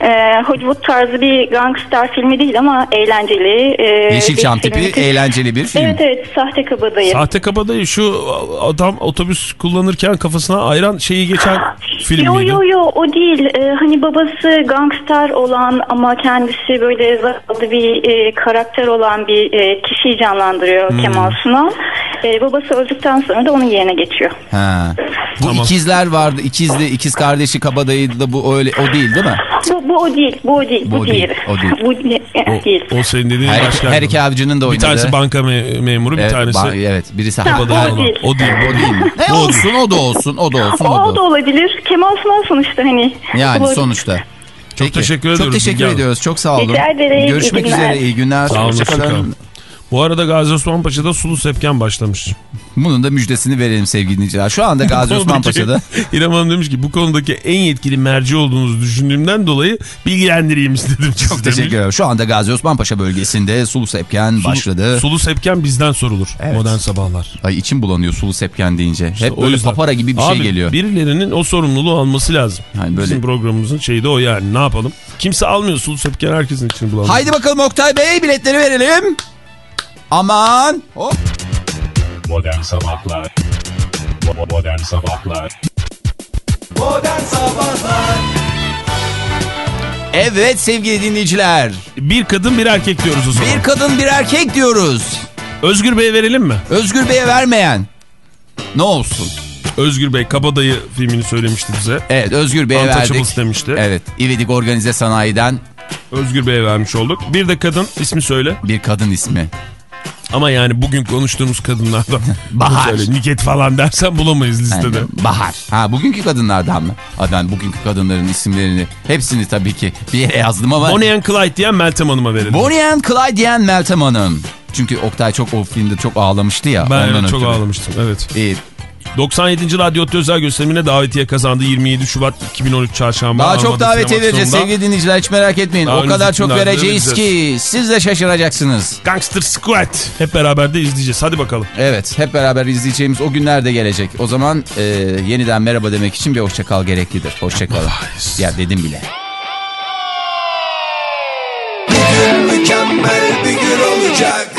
Ee, Hollywood tarzı bir gangster filmi değil ama eğlenceli. ee, Yeşilçam tipi film. eğlenceli bir film. Evet evet sahte kabadayı. Sahte kabadayı şu adam otobüs kullanırken kafasına ayran şeyi geçen film Yo miydi? yo yo o değil. Ee, hani babası gangster olan ama kendisi böyle zavallı bir e, karakter olan bir e, kişiyi canlandırıyor Hmm. Kemal Sunal. Ee, babası öldükten sonra da onun yerine geçiyor. Ha. Bu Tamam. ikizler vardı. İkizli, ikiz kardeşi kabadayı da bu öyle o değil değil mi? Bu, bu o değil, bu o değil, bu, Bu değil, değil. o değil. Bu de- O, değil. o senin dediğin Her, başka. her iki avcının da bir oynadı. tanesi banka me- memuru bir evet, tanesi evet, birisi Tamam, kabadayı. o değil. O değil. O değil O olsun o da olsun o da olsun O, o o da olabilir. Kemal Sunal sonuçta hani. Yani Olabilir. sonuçta. Çok teşekkür ediyoruz Çok teşekkür ediyoruz. Çok sağ olun. Rica ederim, iyi Görüşmek üzere. iyi günler. Sağ olun, Hoşçakalın. Bu arada Gazi Osman Paşa'da sulu sepken başlamış. Bunun da müjdesini verelim sevgili dinleyiciler. Şu anda Gazi Osman Paşa'da. İrem Hanım demiş ki bu konudaki en yetkili merci olduğunuzu düşündüğümden dolayı bilgilendireyim istedim. Çok teşekkür ederim. Şu anda Gazi Osman Paşa bölgesinde sulu sepken başladı. Sulu sepken bizden sorulur. Evet. Modern sabahlar. Ay içim bulanıyor sulu sepken deyince. İşte Hep o böyle yüzden. papara gibi bir Abi, şey geliyor. Birilerinin o sorumluluğu alması lazım. Yani böyle- Bizim programımızın şeyi de o yani. Ne yapalım? Kimse almıyor sulu sepken herkesin için bulalım. Haydi bakalım Oktay Bey biletleri verelim. Aman. Hop. Modern Sabahlar Modern Sabahlar Modern Sabahlar Evet sevgili dinleyiciler. Bir kadın bir erkek diyoruz o zaman. Bir kadın bir erkek diyoruz. Özgür Bey'e verelim mi? Özgür Bey'e vermeyen. Ne olsun? Özgür Bey Kabadayı filmini söylemişti bize. Evet Özgür Bey'e verdik. demişti. Evet İvedik Organize Sanayi'den Özgür Bey'e vermiş olduk. Bir de kadın ismi söyle. bir kadın ismi. Ama yani bugün konuştuğumuz kadınlardan. Bahar. Söyle, Niket falan dersen bulamayız listede. Yani Bahar. Ha bugünkü kadınlardan mı? Ben bugünkü kadınların isimlerini hepsini tabii ki bir yere yazdım ama. Bonnie and Clyde diyen Meltem Hanım'a verelim. Bonnie and Clyde diyen Meltem Hanım. Çünkü Oktay çok o filmde çok ağlamıştı ya. ben ondan çok ötürü. ağlamıştım. Evet. Ee, 97. Radyo Özel gösterimine davetiye kazandı 27 Şubat 2013 Çarşamba. daha çok davetiye vereceğiz sevgili dinleyiciler hiç merak etmeyin. Daha o kadar çok vereceğiz ki siz de şaşıracaksınız. Gangster Squad. Hep beraber de izleyeceğiz. Hadi bakalım. Evet hep beraber izleyeceğimiz o günler de gelecek. O zaman e, yeniden merhaba demek için bir hoşçakal gereklidir. Hoşçakalın. Ya dedim bile. Mükemmel bir gün olacak